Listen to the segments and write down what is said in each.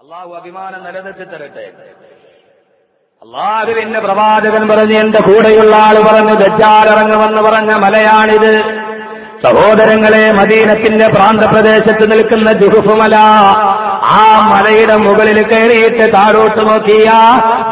അള്ളാഹു അഭിമാനം നിലനിർത്തി തരട്ടെ. അള്ളാഹു പിന്നെ പ്രവാചകൻ പറഞ്ഞു എന്റെ കൂടെയുള്ള ആൾ പറഞ്ഞു ദജ്ജാലിറങ്ങുമെന്ന് പറഞ്ഞ മലയാണിത്. സഹോദരങ്ങളെ മദീനത്തിന്റെ പ്രാന്തപ്രദേശത്ത് നിൽക്കുന്ന ജുഹുഫുമല ആ മലയുടെ മുകളിൽ കയറിയിട്ട് താഴോട്ട് നോക്കിയ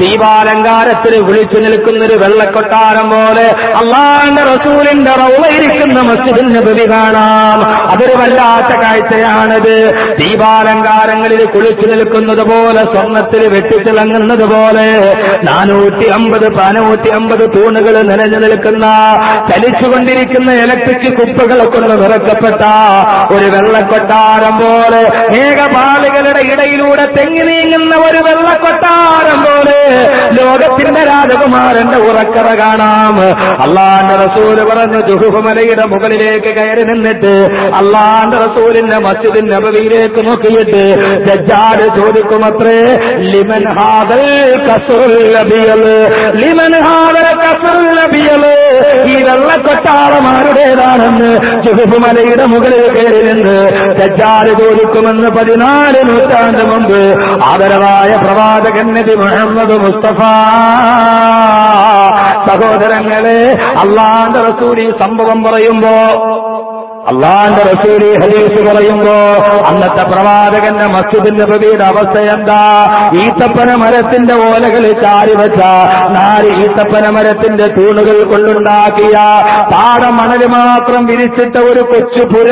ദീപാലങ്കാരത്തിൽ വിളിച്ചു നിൽക്കുന്ന ഒരു വെള്ളക്കൊട്ടാരം പോലെ അള്ളാന്റെ റസൂലിന്റെ റൗളയിരിക്കുന്ന മസ്ജിദിൽ നബി കാണാം. അതൊരു വല്ലാത്ത കാഴ്ചയാണിത്. ദീപാലങ്കാരങ്ങളിൽ കുളിച്ചു നിൽക്കുന്നത് പോലെ സ്വർണത്തിൽ വെട്ടിത്തിളങ്ങുന്നത് പോലെ നാനൂറ്റി അമ്പത് നാനൂറ്റി അമ്പത് തൂണുകൾ നിലഞ്ഞു നിൽക്കുന്ന ചലിച്ചുകൊണ്ടിരിക്കുന്ന ഇലക്ട്രിക് കുപ്പകളെ കൊണ്ട് നിറക്കപ്പെട്ട ഒരു വെള്ളക്കൊട്ടാരം പോലെ മേഘപാളികളുടെ ഇടയിലൂടെ തെങ്ങി നീങ്ങുന്ന ഒരു വെള്ളക്കൊട്ടാരം പോലെ ലോകത്തിന്റെ രാജകുമാരന്റെ ഉറക്കറ കാണാം. അള്ളാന്റെ റസൂൽ പറഞ്ഞു ജുഹുമലയുടെ മുകളിലേക്ക് കയറി നിന്നിട്ട് അള്ളാന്റെ റസൂലിന്റെ മസ്ജിദിൻ നബവിയിലേക്ക് നോക്കിയിട്ട് ജഡ്ജാട് ചോദിക്കുമത്രേ ലിമൻ ഹാദൽ ലിമൻ ഹാദൽ ഈ വെള്ളക്കൊട്ടാരം ആരുടേതാണെന്ന് ജുഹുമലയുടെ മുകളിൽ കയറി നിന്ന് ജഡ്ജാട് ചോദിക്കുമെന്ന് പതിനാല് നൂറ്റാണ്ട് മുമ്പ് ആദരവായ പ്രവാചകൻ നബി മുഹമ്മദ് മുസ്തഫ. സഹോദരങ്ങളെ അള്ളാന്റെ റസൂൽ ഈ സംഭവം പറയുമ്പോ അള്ളാന്റെ റസൂലി ഹദീസ് പറയുമ്പോ അന്നത്തെ പ്രവാചകന്റെ മസ്ജിദിന്റെ പ്രതിയുടെ അവസ്ഥ എന്താ? ഈത്തപ്പന മരത്തിന്റെ ഓലകൾ ചാരി വെച്ച നാല് ഈത്തപ്പന മരത്തിന്റെ തൂണുകൾ കൊണ്ടുണ്ടാക്കിയ പാട മണൽ മാത്രം വിരിച്ചിട്ട ഒരു കൊച്ചു പുര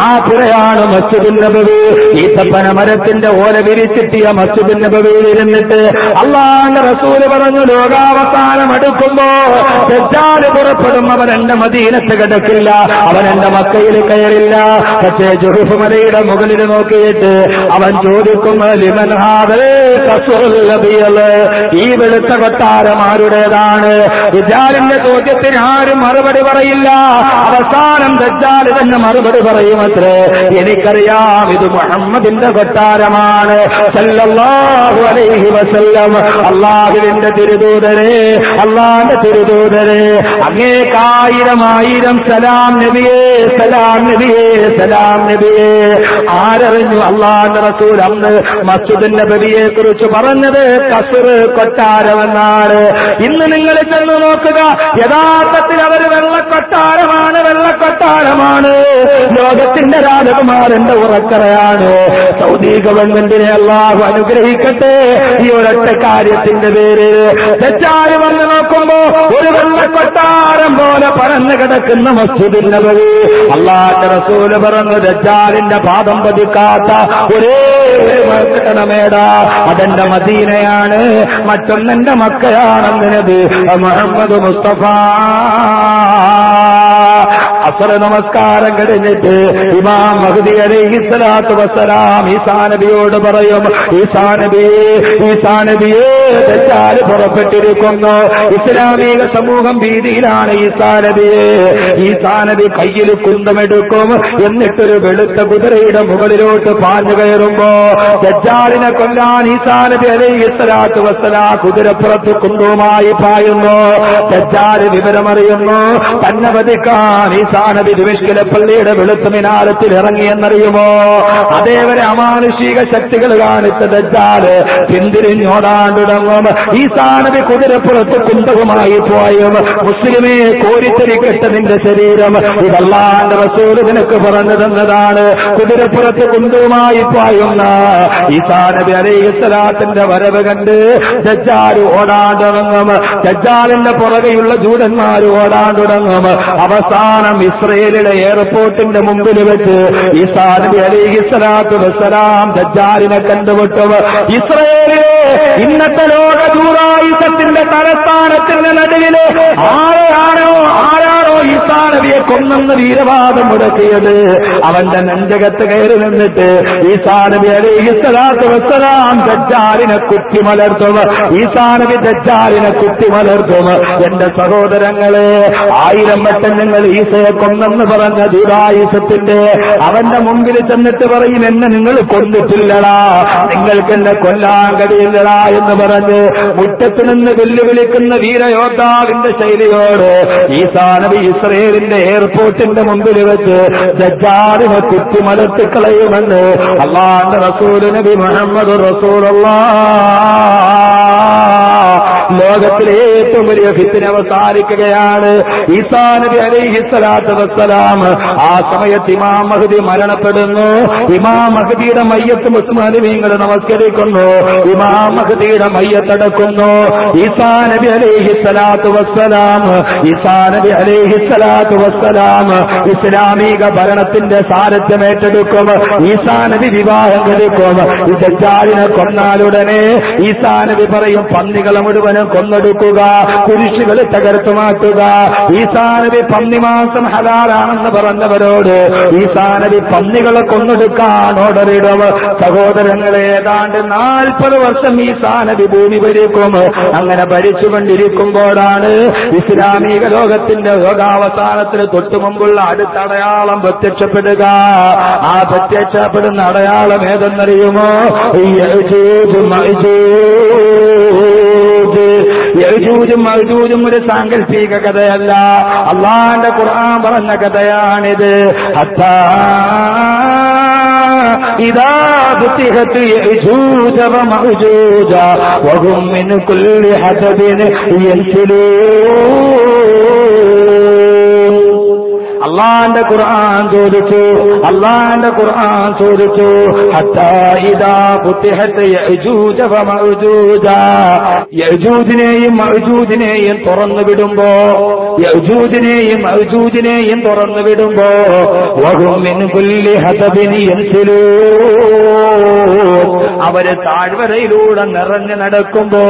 ആ പുരയാണ് മസ്ജിദിന്റെ നബവി. ഈത്തപ്പന മരത്തിന്റെ ഓല വിരിച്ചിട്ടിയ മസ്ജിദിന്റെ നബവിയിൽ ഇരുന്നിട്ട് അള്ളാന്റെ റസൂൽ പറഞ്ഞു ലോകാവസാനം അടുക്കുമ്പോ തെറ്റാൽ പുറപ്പെടും. അവൻ എന്റെ മദീനത്ത് കിടക്കില്ല. അവൻ എന്റെ മക്കയിൽ കയറില്ല. പക്ഷേ ജുഹുഫ് മലയുടെ മുകളിൽ നോക്കിയിട്ട് അവൻ ചോദിക്കും ഈ വെളുത്ത കൊട്ടാരമാരുടേതാണ്. ഇജാലിന്റെ ചോദ്യത്തിന് ആരും മറുപടി പറയില്ല. അവസാനം ദജ്ജാൽ തന്നെ മറുപടി പറയുമത്രേ എനിക്കറിയാം ഇത് മുഹമ്മദിന്റെ കൊട്ടാരമാണ്. അള്ളാഹുവിന്റെ തിരുദൂതരെ അള്ളാന്റെ തിരുദൂതരെ. അങ്ങേക്കായിരം ആയിരം സലാം നബിയേ സലാം നബിയേ സലാം നബിയേ. ആരറിഞ്ഞു അള്ളാന്റെ റസൂൽ അന്ന് മസ്ജിദ് നബിയെ കുറിച്ച് പറഞ്ഞത്? കസുർ കൊട്ടാരമെന്നാണ്. ഇന്ന് നിങ്ങൾ ചെന്ന് നോക്കുക യഥാർത്ഥത്തിൽ അവർ വെള്ളക്കൊട്ടാരമാണ് വെള്ളക്കൊട്ടാരമാണ്. ലോകത്തിന്റെ രാജകുമാരന്റെ ഉറക്കറയാണ്. സൗദി ഗവൺമെന്റിനെ അള്ളാഹു അനുഗ്രഹിക്കട്ടെ. ഈ ഒരൊറ്റ കാര്യത്തിന്റെ പേര് തെറ്റായി വന്ന് നോക്കുമ്പോ ഒരു വെള്ളക്കൊട്ടാരം പോലെ പറഞ്ഞു കിടക്കുന്ന മസ്ജിദിൽ നബവി. അള്ളാന്റെ റസൂൽ പറഞ്ഞു ദജ്ജാലിന്റെ പാദം പതിക്കാത്ത ഒരേ മക്കണമേടാ അതെന്റെ മദീനയാണ്. മറ്റൊന്നെന്റെ മക്കയാണെന്നത് മുഹമ്മദ് മുസ്തഫ. അസർ നമസ്കാരം കഴിഞ്ഞിട്ട് ഇമാം മഹദി അലൈഹിസ്സലാത്തു വസ്സലാം ഈസാ നബിയോട് പറയും ഈസാ നബി ഈസാ നബിയെ തെറ്റാൽ പുറപ്പെട്ടിരിക്കുന്നു. ഇസ്ലാമിക സമൂഹം ഭീതിയിലാണ് ഈസാ നബിയെ ഈസാ നബി കയ്യിൽ കുന്തമെടുക്കും. എന്നിട്ടൊരു വെളുത്ത കുതിരയുടെ മുകളിലോട്ട് പാഞ്ഞു കയറുമ്പോ ദജ്ജാലിനെ കൊല്ലാൻ ഈസാ നബി അലൈഹി സ്വലാത്തു വസ്സലാ കുതിരപ്പുറത്ത് കുന്തവുമായി പായുന്നു. ദജ്ജാൽ വിവരമറിയുന്നു. തന്നെ വധിക്കാൻ ഈസാ നബി ദിവിഷ്കിലെ പള്ളിയുടെ വെളുത്ത മിനാരത്തിൽ ഇറങ്ങിയെന്നറിയുമോ അതേവരെ അമാനുഷിക ശക്തികൾ കാണിച്ച ദജ്ജാൽ പിന്തിരിഞ്ഞോടാൻ തുടങ്ങും ഈസാ നബി കുതിരപ്പുറത്ത് കുന്തവുമായി പോയും. മുസ്ലിമെ കോരിത്തരിക്കട്ടെ നിന്റെ ശരീരം. ഇതല്ലാണ്ട് റസൂൽ നിനക്ക് പറഞ്ഞു തന്നതാണ്. കുതിരപ്പുറത്ത് കുന്തവുമായി പായുന്ന ഈസാ നബി അലൈഹിസ്സലാത്തിന്റെ വരവ് കണ്ട് ദജ്ജാൽ ഓടാൻ തുടങ്ങും ദജ്ജാലിന്റെ പുറകെയുള്ള ജൂതന്മാർ ഓടാൻ തുടങ്ങും അവസാനം ഇസ്രയേലിലെ എയർപോർട്ടിന്റെ മുമ്പിൽ വെച്ച് ഈസാ നബി ഇസ്രയേലിലെ ഇന്നത്തെ ലോക ദൂരായുധത്തിന്റെ തലസ്ഥാനത്തിന്റെ നടുവിൽ ആരെയാണോ ആരാണോ ഈസാ നബിയെ കൊന്നെന്ന് വീരവാദം മുടക്കിയത്? അവന്റെ നെഞ്ചകത്ത് കയറി നിന്നിട്ട് ഈസാ നബി അലിഹിസ്സലാത്തു വസ്സലാം ദജ്ജാലിനെ നബി ദജ്ജാലിനെ കുത്തിമലർത്തും. എന്റെ സഹോദരങ്ങളെ ആയിരം വട്ടം ഞങ്ങൾ ഈസയെ കൊന്നെന്ന് പറഞ്ഞ ദുരായുസത്തിന്റെ അവന്റെ മുമ്പിൽ ചെന്നിട്ട് പറയും എന്നെ നിങ്ങൾ കൊന്നിട്ടില്ലടാ. നിങ്ങൾക്ക് എന്നെ കൊല്ലാൻ കഴിയില്ലടാ എന്ന് പറഞ്ഞ് മുറ്റത്ത് നിന്ന് വെല്ലുവിളിക്കുന്ന വീരയോദ്ധാവിന്റെ ശൈലിയോട് ഈസാ നബി ഇസ്രയേലിന്റെ എയർപോർട്ടിന്റെ മുമ്പിൽ വെച്ച് ദജ്ജാലിനെ കുത്തിമലർത്തിക്കളയുമെന്ന് അള്ളാന്റെ റസൂൽ നബി മുഹമ്മദ് റസൂലുള്ള. ലോകത്തിലെ ഏറ്റവും വലിയ ഫിത്തിന് അവസാനിക്കുകയാണ്. ഈസാ നബി അലൈഹി സ്വലാത്തു വസ്സലാം. ആ സമയത്ത് ഇമാം മഹദി മരണപ്പെടുന്നു. ഇമാം മഹദിയുടെ മയ്യത്ത് മുസ്ലിമീങ്ങൾ നമസ്കരിക്കുന്നു. ഇമാം മഹദിയുടെ മയ്യത്തടക്കുന്നു ഈസാ നബി അലൈഹി സ്വലാത്തു വസ്സലാം. ഈസാ നബി അലൈഹി സ്വലാത്തു വസ്സലാം. ഇസ്ലാമിക ഭരണത്തിന്റെ സാരഥ്യം ഏറ്റെടുക്കും. ഈസാ നബി വിവാഹം കഴിക്കും. ദജ്ജാലിനെ കൊന്നാലുടനെ ഈസാ നബി പറയും പന്നികളെ മുഴുവനും കൊന്നെടുക്കുക കുരിശുകൾ തകർത്തു മാറ്റുക. ഈസാ പന്നി മാസം ഹലാലാണെന്ന് പറഞ്ഞവരോട് ഈസാ നബി പന്നികളെ കൊന്നെടുക്കാൻ ഓടറിടവ് സഹോദരങ്ങളെ ഏതാണ്ട് നാൽപ്പത് വർഷം ഈസാ നബി ഭൂമി ഭരിക്കും. അങ്ങനെ ഭരിച്ചുകൊണ്ടിരിക്കുമ്പോഴാണ് ഇസ്ലാമിക ലോകത്തിന്റെ ലോകാവസാനത്തിന് തൊട്ടുമുമ്പുള്ള അടുത്ത അടയാളം പ്രത്യക്ഷപ്പെടുക. ആ പ്രത്യക്ഷപ്പെടുന്ന അടയാളം ഏതെന്നറിയുമോ? മഅജൂജ്. യജൂജും മജൂജും ഒരു സാങ്കല്പിക കഥയല്ല. അള്ളാന്റെ ഖുർആൻ പറഞ്ഞ കഥയാണിത്. അത്താ إذا അള്ളാന്റെ ഖുർആൻ ചോദിച്ചു അള്ളാന്റെ ഖുർആൻ ചോദിച്ചു യഅജൂജിനെയും മഅജൂജിനെയും തുറന്നു വിടുമ്പോ യജൂദിനെയും മഅജൂജിനെയും തുറന്നു വിടുമ്പോ അവർ താഴ്വരയിലൂടെ നിറഞ്ഞു നടക്കുമ്പോ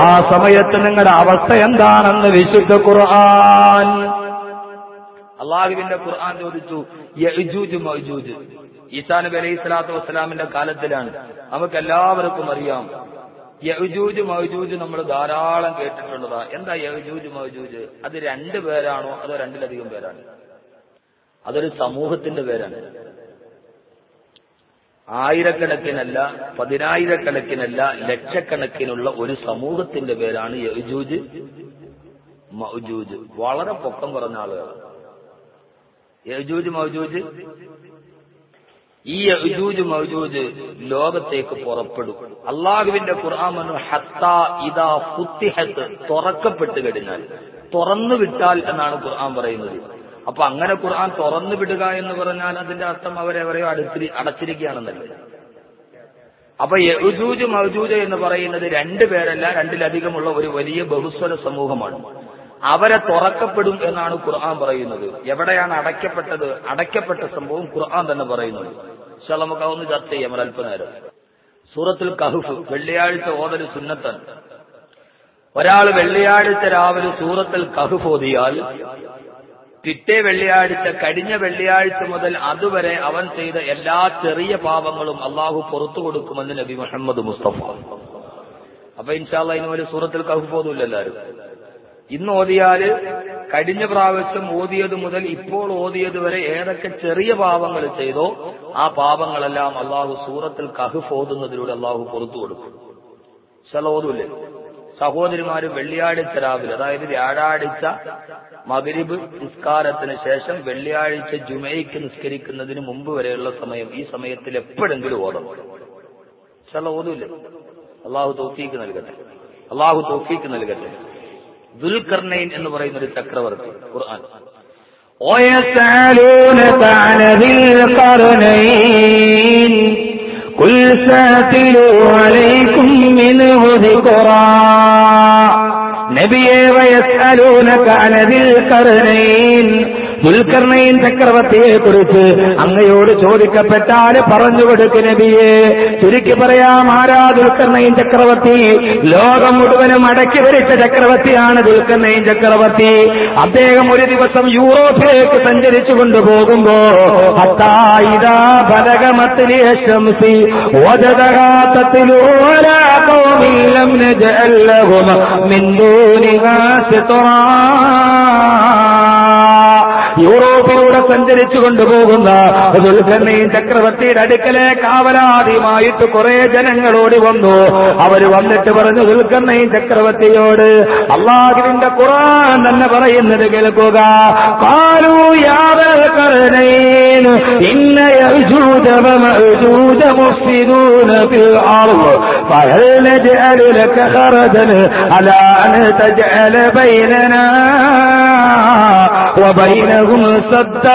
ആ സമയത്ത് നിങ്ങളുടെ അവസ്ഥ എന്താണെന്ന് വിശുദ്ധ ഖുർആൻ അള്ളാഹുവിന്റെ ഖുർആൻ ചോദിച്ചു യജൂജ് നബി അലൈഹി സ്വലാത്തു വസ്സലാമിന്റെ കാലത്തിലാണ്. നമുക്ക് എല്ലാവർക്കും അറിയാം. യജൂജ് മൗജൂജ് നമ്മൾ ധാരാളം കേട്ടിട്ടുള്ളതാ. എന്താ യജൂജ് മൗജൂജ്? അത് രണ്ട് പേരാണോ അതോ രണ്ടിലധികം പേരാണ്? അതൊരു സമൂഹത്തിന്റെ പേരാണ്. ആയിരക്കണക്കിനല്ല പതിനായിരക്കണക്കിനല്ല ലക്ഷക്കണക്കിനുള്ള ഒരു സമൂഹത്തിന്റെ പേരാണ് യജൂജ് മൗജൂജ്. വളരെ പൊക്കം കുറഞ്ഞ ആളുകളാണ്. യജൂജ് മൗജൂജ് ഈ യജൂജ് മൗജൂജ് ലോകത്തേക്ക് പുറപ്പെടും. അള്ളാഹുവിന്റെ ഖുർആൻ ഹത്താ ഇതാ ഫുത്തിഹത്ത്. തുറക്കപ്പെട്ട് കഴിഞ്ഞാൽ തുറന്നു വിട്ടാൽ എന്നാണ് ഖുർആൻ പറയുന്നത്. അപ്പൊ അങ്ങനെ ഖുർആൻ തുറന്നു വിടുക എന്ന് പറഞ്ഞാൽ അതിന്റെ അർത്ഥം അവരെവരെയോ അടുത്തിരി അടച്ചിരിക്കുകയാണെന്നല്ല. അപ്പൊ യജൂജ് മൗജൂജ് എന്ന് പറയുന്നത് രണ്ടു പേരല്ല രണ്ടിലധികമുള്ള ഒരു വലിയ ബഹുസ്വര സമൂഹമാണ്. അവരെ തുറക്കപ്പെടും എന്നാണ് ഖുർആൻ പറയുന്നത്. എവിടെയാണ് അടയ്ക്കപ്പെട്ടത്? അടയ്ക്കപ്പെട്ട സംഭവം ഖുർആൻ തന്നെ പറയുന്നത്. പക്ഷെ നമുക്ക് അതൊന്ന് ചർച്ച ചെയ്യാം അല്പനേരം. സൂറത്തുൽ കഹുഫ് വെള്ളിയാഴ്ച ഓതൽ സുന്നത്തൻ. ഒരാൾ വെള്ളിയാഴ്ച രാവിലെ സൂറത്തുൽ കഹുഫ് ഓതിയാൽ പിറ്റേ വെള്ളിയാഴ്ച കഴിഞ്ഞ വെള്ളിയാഴ്ച മുതൽ അതുവരെ അവൻ ചെയ്ത എല്ലാ ചെറിയ പാപങ്ങളും അള്ളാഹു പുറത്തു കൊടുക്കുമെന്ന് നബി മുഹമ്മദ് മുസ്തഫ. അപ്പൊ ഇൻഷാല്ല ഇനി ഒരു സൂറത്തിൽ കഹുഫ് ഓതുമില്ല എല്ലാവരും. ഇന്ന് ഓതിയാൽ കഴിഞ്ഞ പ്രാവശ്യം ഓതിയത് മുതൽ ഇപ്പോൾ ഓതിയത് വരെ ഏതൊക്കെ ചെറിയ പാപങ്ങൾ ചെയ്തോ ആ പാപങ്ങളെല്ലാം അള്ളാഹു സൂറത്തിൽ കഹുഫ് ഓതുന്നതിലൂടെ അള്ളാഹു പുറത്തു കൊടുക്കും. ചില ഓതൂല്ലേ? സഹോദരിമാര് വെള്ളിയാഴ്ച രാവിലെ അതായത് വ്യാഴാഴ്ച മകരിബ് നിസ്കാരത്തിന് ശേഷം വെള്ളിയാഴ്ച ജുമയ്ക്ക് നിസ്കരിക്കുന്നതിന് മുമ്പ് വരെയുള്ള സമയം ഈ സമയത്തിൽ എപ്പോഴെങ്കിലും ഓതണം. ചില ഓതൂല്ലേ? അള്ളാഹു തോഫീക്ക് നൽകട്ടെ. അള്ളാഹു തോഫീക്ക് നൽകട്ടെ. ദുൽഖർണൈൻ എന്ന് പറയുന്ന ഒരു ചക്രവർത്തി ഖുർആൻ ويسألونك عن ذي القرنين قل ساتلوا عليكم منه ذكرا നബിയെ വയസ്അലൂനക അനദിൽ കർണൈൻ ദുൽഖർണൈൻ ചക്രവർത്തിയെ കുറിച്ച് അങ്ങയോട് ചോദിക്കപ്പെട്ടാൽ പറഞ്ഞു കൊടുക്ക് നബിയെ. ചുരുക്കി പറയാം ആരാ ദുൽഖർണയിൻ ചക്രവർത്തി? ലോകം മുഴുവനും അടക്കി വരിച്ച ചക്രവർത്തിയാണ് ദുൽഖർണയിൻ ചക്രവർത്തി. അദ്ദേഹം ഒരു ദിവസം യൂറോപ്പിലേക്ക് സഞ്ചരിച്ചു കൊണ്ടുപോകുമ്പോ por ബലഗമത്തിലെ ശംസി وجدغاتتلوا قوم لم نجعل لهم من دونها سترا യൂറോ യൂറോപ്പിലൂടെ സഞ്ചരിച്ചു കൊണ്ടുപോകുന്ന ദുൽഖർണയും ചക്രവർത്തിയുടെ അടുക്കലെ കാവലാദിയുമായിട്ട് കുറെ ജനങ്ങളോട് വന്നു അവര് വന്നിട്ട് പറഞ്ഞു ദുൽഖർണയും ചക്രവർത്തിയോട് അള്ളാഹുവിന്റെ ഖുർആൻ തന്നെ പറയുന്നത് കേൾക്കുക قالوا يا ذا القرنين إن يأجوج ومأجوج مفسدون في الأرض فهل نجعل لك خرجا على أن تجعل بيننا وبينهم سدا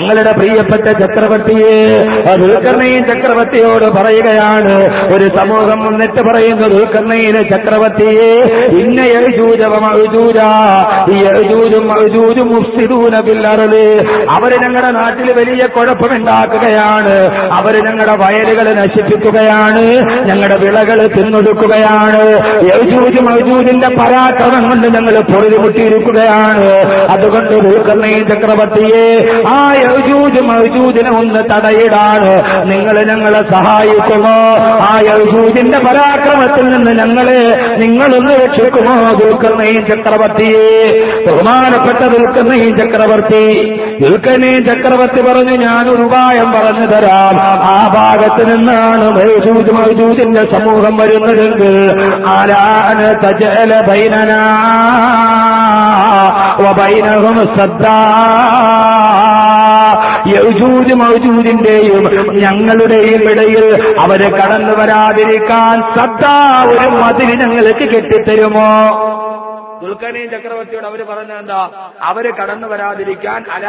ഞങ്ങളുടെ പ്രിയപ്പെട്ട ചക്രവർത്തിയെ ദുൽക്കർണയിൻ ചക്രവർത്തിയോട് പറയുകയാണ്. ഒരു സമൂഹം വന്നിട്ട് പറയുന്നു ദുൽക്കർണയിലെ ചക്രവർത്തിയെ ഇന്ന അവർ ഞങ്ങളുടെ നാട്ടിൽ വലിയ കുഴപ്പമുണ്ടാക്കുകയാണ്. അവർ ഞങ്ങളുടെ വയലുകൾ നശിപ്പിക്കുകയാണ് ഞങ്ങളുടെ വിളകൾ തിന്നൊടുക്കുകയാണ്. യജൂജ് മൗജൂദിന്റെ പരാക്രമം കൊണ്ട് ഞങ്ങൾ പൊറുതിമുട്ടിയിരിക്കുകയാണ്. അതുകൊണ്ട് ദുൽക്കർണയിൻ ചക്രവർത്തിയെ ആ യജൂജ് മൗജൂദിനെ ഒന്ന് തടയിടാണ് നിങ്ങൾ ഞങ്ങളെ സഹായിക്കുമോ? ആ യൗജൂജിന്റെ പരാക്രമത്തിൽ നിന്ന് ഞങ്ങളെ നിങ്ങളൊന്ന് രക്ഷിക്കുമോ? ദുൽഖർണയും ചക്രവർത്തിയെ ബഹുമാനപ്പെട്ട ദുൽഖർണയും ചക്രവർത്തി. ദുൽഖർണയും ചക്രവർത്തി പറഞ്ഞു ഞാൻ ഉപായം പറഞ്ഞു തരാം. ആ ഭാഗത്ത് നിന്നാണ് മൗജൂദ് മൗജൂദിന്റെ സമൂഹം വരുന്നതെങ്കിൽ ആരാണ് തജല ബൈനനാ വബൈനഹും സദ്ദാ. യൗജൂജ് മൗജൂദിന്റെയും ഞങ്ങളുടെയും ഇടയിൽ അവർ കടന്നു വരാതിരിക്കാൻ സദാ ഒരു മതിൽ ഞങ്ങൾക്ക് കെട്ടിത്തരുമോ? ദുൽഖനയും ചക്രവർത്തിയോട് അവർ പറഞ്ഞ എന്താ? അവർ കടന്നു വരാതിരിക്കാൻ അല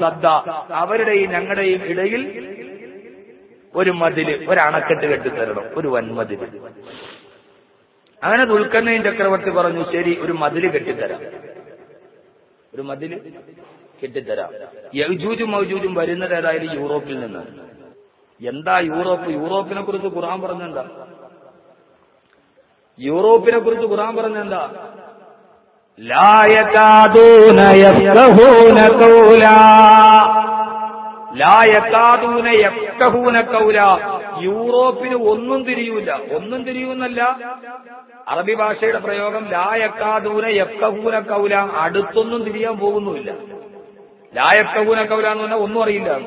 സദ്ദ. അവരുടെയും ഞങ്ങളുടെയും ഇടയിൽ ഒരു മതിൽ ഒരു അണക്കെട്ട് കെട്ടിത്തരണം ഒരു വൻമതിൽ. അങ്ങനെ ദുൽഖനയും ചക്രവർത്തി പറഞ്ഞു ശരി ഒരു മതിൽ കെട്ടിത്തരാം. ഒരു മതിൽ? കെട്ടിത്തരാം യൂജും മൗജൂജും വരുന്നത് ഏതായാലും യൂറോപ്പിൽ നിന്ന്. എന്താ യൂറോപ്പ്? യൂറോപ്പിനെ കുറിച്ച് ഖുറാൻ പറഞ്ഞെന്താ? യൂറോപ്പിനെ കുറിച്ച് ഖുറാൻ പറഞ്ഞെന്താ യൂറോപ്പിന് ഒന്നും തിരിയൂല. ഒന്നും തിരിയൂന്നല്ല. അറബി ഭാഷയുടെ പ്രയോഗം ലായക്കാദൂന എക്കഹൂന കൗല അടുത്തൊന്നും തിരിയാൻ പോകുന്നുമില്ല. ലായക്കഹൂന കൗല എന്ന് പറഞ്ഞാൽ ഒന്നും അറിയില്ല.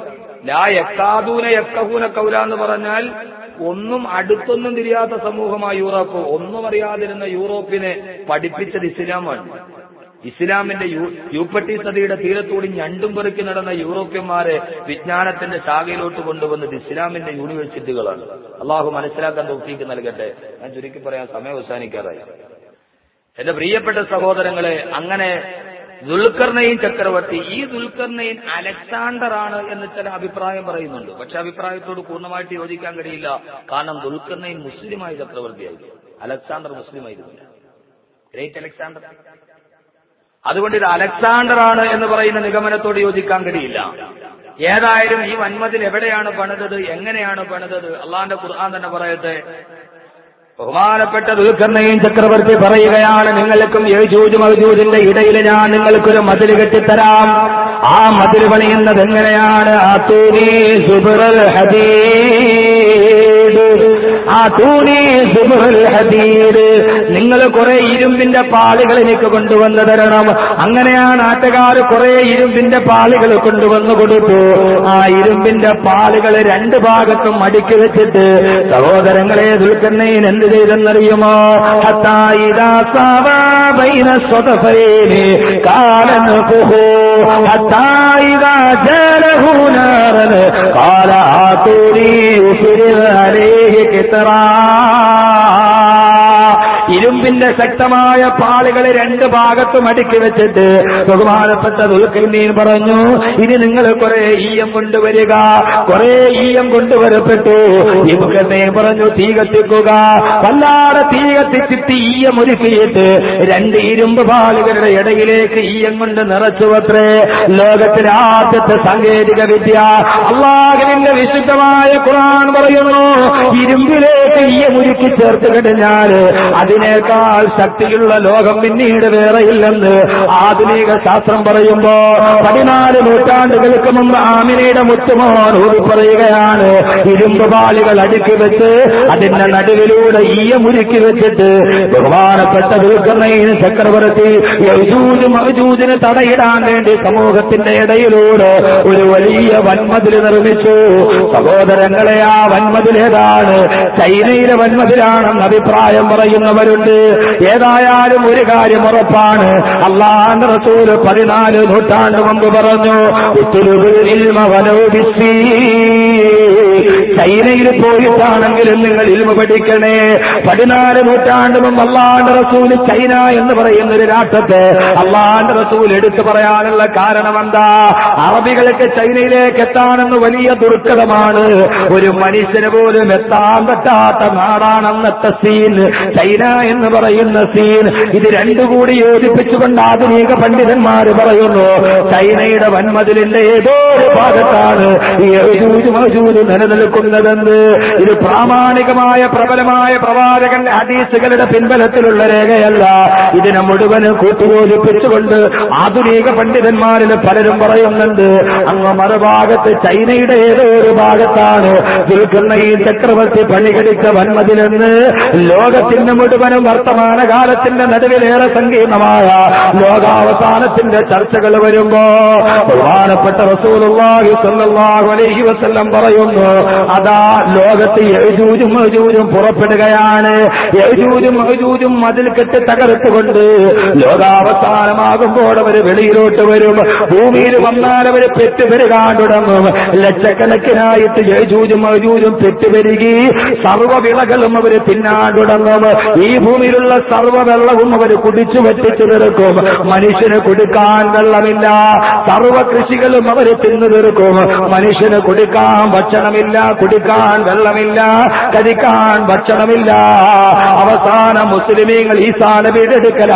ലായക്കാതൂന യക്കഹൂന കൗല എന്ന് പറഞ്ഞാൽ ഒന്നും അടുത്തൊന്നും തിരിയാത്ത സമൂഹമായി യൂറോപ്പ് ഒന്നും അറിയാതിരുന്ന യൂറോപ്പിനെ പഠിപ്പിച്ചത് ഇസ്ലാമാണ്. ഇസ്ലാമിന്റെ യു- സതിയുടെ തീരത്തൂടി ഞണ്ടും പെറുക്കി നടന്ന യൂറോപ്യന്മാരെ വിജ്ഞാനത്തിന്റെ ശാഖയിലോട്ട് കൊണ്ടുവന്നത് ഇസ്ലാമിന്റെ യൂണിവേഴ്സിറ്റികളാണ്. അള്ളാഹു മനസ്സിലാക്കാൻ തോക്കിക്ക് നൽകട്ടെ. ഞാൻ ചുരുക്കി പറയാൻ സമയം അവസാനിക്കാറായി. എന്റെ പ്രിയപ്പെട്ട സഹോദരങ്ങളെ അങ്ങനെ ദുൽഖർണയിൻ ചക്രവർത്തി ഈ ദുൽഖർണയിൻ അലക്സാണ്ടർ ആണ് എന്ന് ചില അഭിപ്രായം പറയുന്നുണ്ട്. പക്ഷെ അഭിപ്രായത്തോട് പൂർണമായിട്ട് യോജിക്കാൻ കഴിയില്ല. കാരണം ദുൽഖർണയിൻ മുസ്ലിമായ ചക്രവർത്തിയായിരുന്നു അലക്സാണ്ടർ മുസ്ലിമായിരുന്നില്ല. ഗ്രേറ്റ് അലക്സാണ്ടർ അതുകൊണ്ട് ഇത് അലക്സാണ്ടർ ആണ് എന്ന് പറയുന്ന നിഗമനത്തോട് യോജിക്കാൻ കഴിയില്ല. ഏതായാലും ഈ വന്മതിൽ എവിടെയാണ് പണിതത്? എങ്ങനെയാണ് പണിതത്? അള്ളാന്റെ ഖുർആൻ തന്നെ പറയട്ടെ. ബഹുമാനപ്പെട്ട ദുൽഖർണയും ചക്രവർത്തി പറയുകയാണ് നിങ്ങൾക്കും യജൂജ് മൗജൂദിന്റെ ഇടയിൽ ഞാൻ നിങ്ങൾക്കൊരു മതിൽ കെട്ടിത്തരാം. ആ മതിൽ പണിയുന്നത് എങ്ങനെയാണ്? ആത്തൂനി സുബുറൽ ഹദീദ് ആത്തൂനി തൂണി ഹദീദ്. നിങ്ങൾ കുറെ ഇരുമ്പിന്റെ പാളികൾ എനിക്ക് കൊണ്ടുവന്നു തരണം. അങ്ങനെയാണ് നാട്ടുകാർ കുറെ ഇരുമ്പിന്റെ പാളികൾ കൊണ്ടുവന്നു കൊടുത്തു. ആ ഇരുമ്പിന്റെ പാളികൾ രണ്ട് ഭാഗത്തും അടുക്കി വെച്ചിട്ട് സഹോദരങ്ങളെ ദുൽഖർണയിൻ എന്ത് ചെയ്തെന്നറിയുമോ? ഹത്താ ഇദാ സവാ ബൈന സ്വതഫൈനി کرا ഇരുമ്പിന്റെ ശക്തമായ പാളുകളെ രണ്ട് ഭാഗത്തും അടുക്കി വെച്ചിട്ട് ബഹുമാനപ്പെട്ട ദുൽഖർണീൻ പറഞ്ഞു ഇനി നിങ്ങൾ കുറെ ഈയം കൊണ്ടുവരിക കുറെ ഈയം കൊണ്ടുവരപ്പെട്ടു. ഈ പറഞ്ഞു തീ കത്തിക്കുക. വല്ലാതെ തീ കത്തിച്ചിട്ട് ഈയം ഒരുക്കിയിട്ട് രണ്ട് ഇരുമ്പ് പാളുകളുടെ ഇടയിലേക്ക് ഈയം കൊണ്ട് നിറച്ചുവത്രേ. ലോകത്തിലെ ആദ്യത്തെ സാങ്കേതിക വിദ്യ അള്ളാഹുവിന്റെ വിശുദ്ധമായ ഖുർആൻ പറയുന്നു ഇരുമ്പിലേക്ക് ഈയം ഒരുക്കി ചേർത്ത് കഴിഞ്ഞാൽ അതിനേക്കാൾ ശക്തിയുള്ള ലോകം പിന്നീട് വേറെയില്ലെന്ന് ആധുനിക ശാസ്ത്രം പറയുമ്പോ പതിനാല് നൂറ്റാണ്ടുകൾക്ക് മുമ്പ് ആമിനയുടെ മുത്തുമോൻ ഊതി പറയുകയാണ്. ഇരുമ്പ് പാലുകൾ അടുക്കി വെച്ച് അതിന്റെ നടുവിലൂടെ ഈയമുരുക്കി വെച്ചിട്ട് ബഹുമാനപ്പെട്ട ദുർഗമയിൽ ചക്രവർത്തി യജൂജ് മഹജൂജിന് തടയിടാൻ വേണ്ടി സമൂഹത്തിന്റെ ഇടയിലൂടെ ഒരു വലിയ വൻമതിൽ നിർമ്മിച്ചു. സഹോദരങ്ങളെ ആ വൻമതിൽ ചൈനയിലെ വൻമതിലാണെന്ന് അഭിപ്രായം പറയുന്നവരുണ്ട്. ഏതായാലും ഒരു കാര്യം ഉറപ്പാണ്. അള്ളാഹ് റസൂൽ പതിനാല് നൂറ്റാണ്ട് മുമ്പ് പറഞ്ഞു. ചൈനയിൽ പോയിട്ടാണെങ്കിലും നിങ്ങൾ ഇൽമ പഠിക്കണേ. പതിനാല് നൂറ്റാണ്ട് മുമ്പ് അള്ളാഹ് റസൂൽ ചൈന എന്ന് പറയുന്ന ഒരു രാഷ്ട്രത്തെ അള്ളാഹ് റസൂൽ എടുത്തു പറയാനുള്ള കാരണം എന്താ? അറബികൾക്ക് ചൈനയിലേക്ക് എത്താണെന്ന് വലിയ ദുർഘടമാണ്. ഒരു മനുഷ്യന് പോലും എത്താൻ പറ്റാത്ത നാടാണെന്നത്തെ സീൻ ചൈന എന്ന് പറയുന്ന സീൻ ഇത് രണ്ടുകൂടി യോജിപ്പിച്ചുകൊണ്ട് ആധുനിക പണ്ഡിതന്മാർ പറയുന്നു ചൈനയുടെ വൻമതിലിന്റെ ഏതോ ഒരു ഭാഗത്താണ് ഈ നിലനിൽക്കുന്നതെന്ന്. ഇത് പ്രാമാണികമായ പ്രബലമായ പ്രവാചകൻ ഹദീസുകളുടെ പിൻബലത്തിലുള്ള രേഖയല്ല. ഇതിനെ മുഴുവൻ കൂട്ടുയോജിപ്പിച്ചുകൊണ്ട് ആധുനിക പണ്ഡിതന്മാരിൽ പലരും പറയുന്നുണ്ട് അങ്ങ് മറുഭാഗത്ത് ചൈനയുടെ ഏതോ ഒരു ഭാഗത്താണ് ദുൽഖർണയിൽ ചക്രവർത്തി പണികടിച്ച വൻമതിലെന്ന്. ലോകത്തിന്റെ മുഴുവനും വർത്തമാന കാലത്തിന്റെ നടുവിലേറെ സങ്കീർണമായ ലോകാവസാനത്തിന്റെ ചർച്ചകൾ വരുമ്പോ ബഹുമാനപ്പെട്ട റസൂലുള്ളാഹി അലൈഹി വസല്ലം പറയുന്നു അതാ ലോകത്ത് യജൂജും മജൂജും പുറപ്പെടുകയാണ്. യജൂജും മജൂജും മതിൽ കെട്ടി തകർത്തുകൊണ്ട് ലോകാവസാനമാകുമ്പോൾ അവർ വെളിയിലോട്ട് വരും. ഭൂമിയിൽ വന്നാൽ അവർ പെറ്റുപെരുകാൻ തുടങ്ങും ലക്ഷക്കണക്കിനായിട്ട് യജൂജും മജൂജും പെറ്റുപെരുകി സർവവിളകളും അവർ തിന്നാൻ തുടങ്ങും ഈ ഭൂമിയിലുള്ള സർവ വെള്ളവും അവർ കുടിച്ചു വെട്ടിച്ചു തീർക്കും മനുഷ്യന് കൊടുക്കാൻ വെള്ളമില്ല. സർവ കൃഷികളും അവർ തിന്നു തീർക്കും മനുഷ്യന് കൊടുക്കാൻ ഭക്ഷണമില്ല കുടിക്കാൻ വെള്ളമില്ല കഴിക്കാൻ ഭക്ഷണമില്ല. അവസാന മുസ്ലിമീങ്ങൾ ഈ സാനബിയുടെ അടുക്കൽ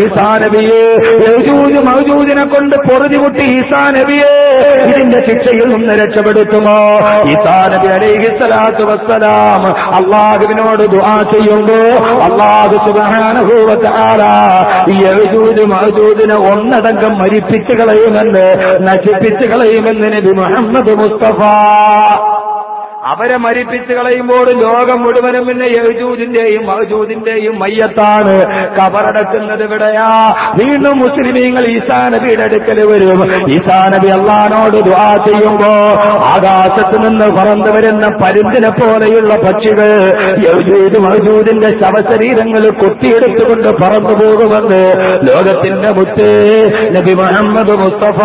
ഈ സാനബിയെ മൗജൂദിനെ കൊണ്ട് പൊറുതിമുട്ടി ഈ സാനബിയെ ഇതിന്റെ ശിക്ഷയിൽ നിന്ന് രക്ഷപ്പെടുത്തുമോ? ഈ സാനബി അലൈഹി സ്വലാത്തു വസ്സലാം അള്ളാഹുവിനോട് ദുആ ചെയ്യുമ്പോ അള്ളാഹു യജൂജ് മൗജൂദിനെ ഒന്നടങ്കം മരിപ്പിച്ചു കളയുമെന്ന് നശിപ്പിച്ചു കളയുമെന്ന് മുഹമ്മദ് മുസ്തഫ അവരെ മരിപ്പിച്ചു കളയുമ്പോൾ ലോകം മുഴുവനും പിന്നെ യജൂദിന്റെയും മഹജൂദിന്റെയും മയ്യത്താണ്. കബറടക്കുന്നത് ഇവിടെയാ വീണ്ടും മുസ്ലിമീങ്ങൾ ഈസാ നബിയുടെ അടുക്കൽ വരും. ഈസാ നബി അള്ളഹാനോട് ദ്വാ ചെയ്യുമ്പോ ആകാശത്ത് നിന്ന് പറന്നു വരുന്ന പരുന്തിനെ പോലെയുള്ള പക്ഷികൾ യജൂദ് മഹജൂദിന്റെ ശവശരീരങ്ങൾ കൊത്തിയെടുത്തുകൊണ്ട് പറന്നു പോകുമെന്ന് ലോകത്തിന്റെ മുത്ത് നബി മുഹമ്മദ് മുസ്തഫ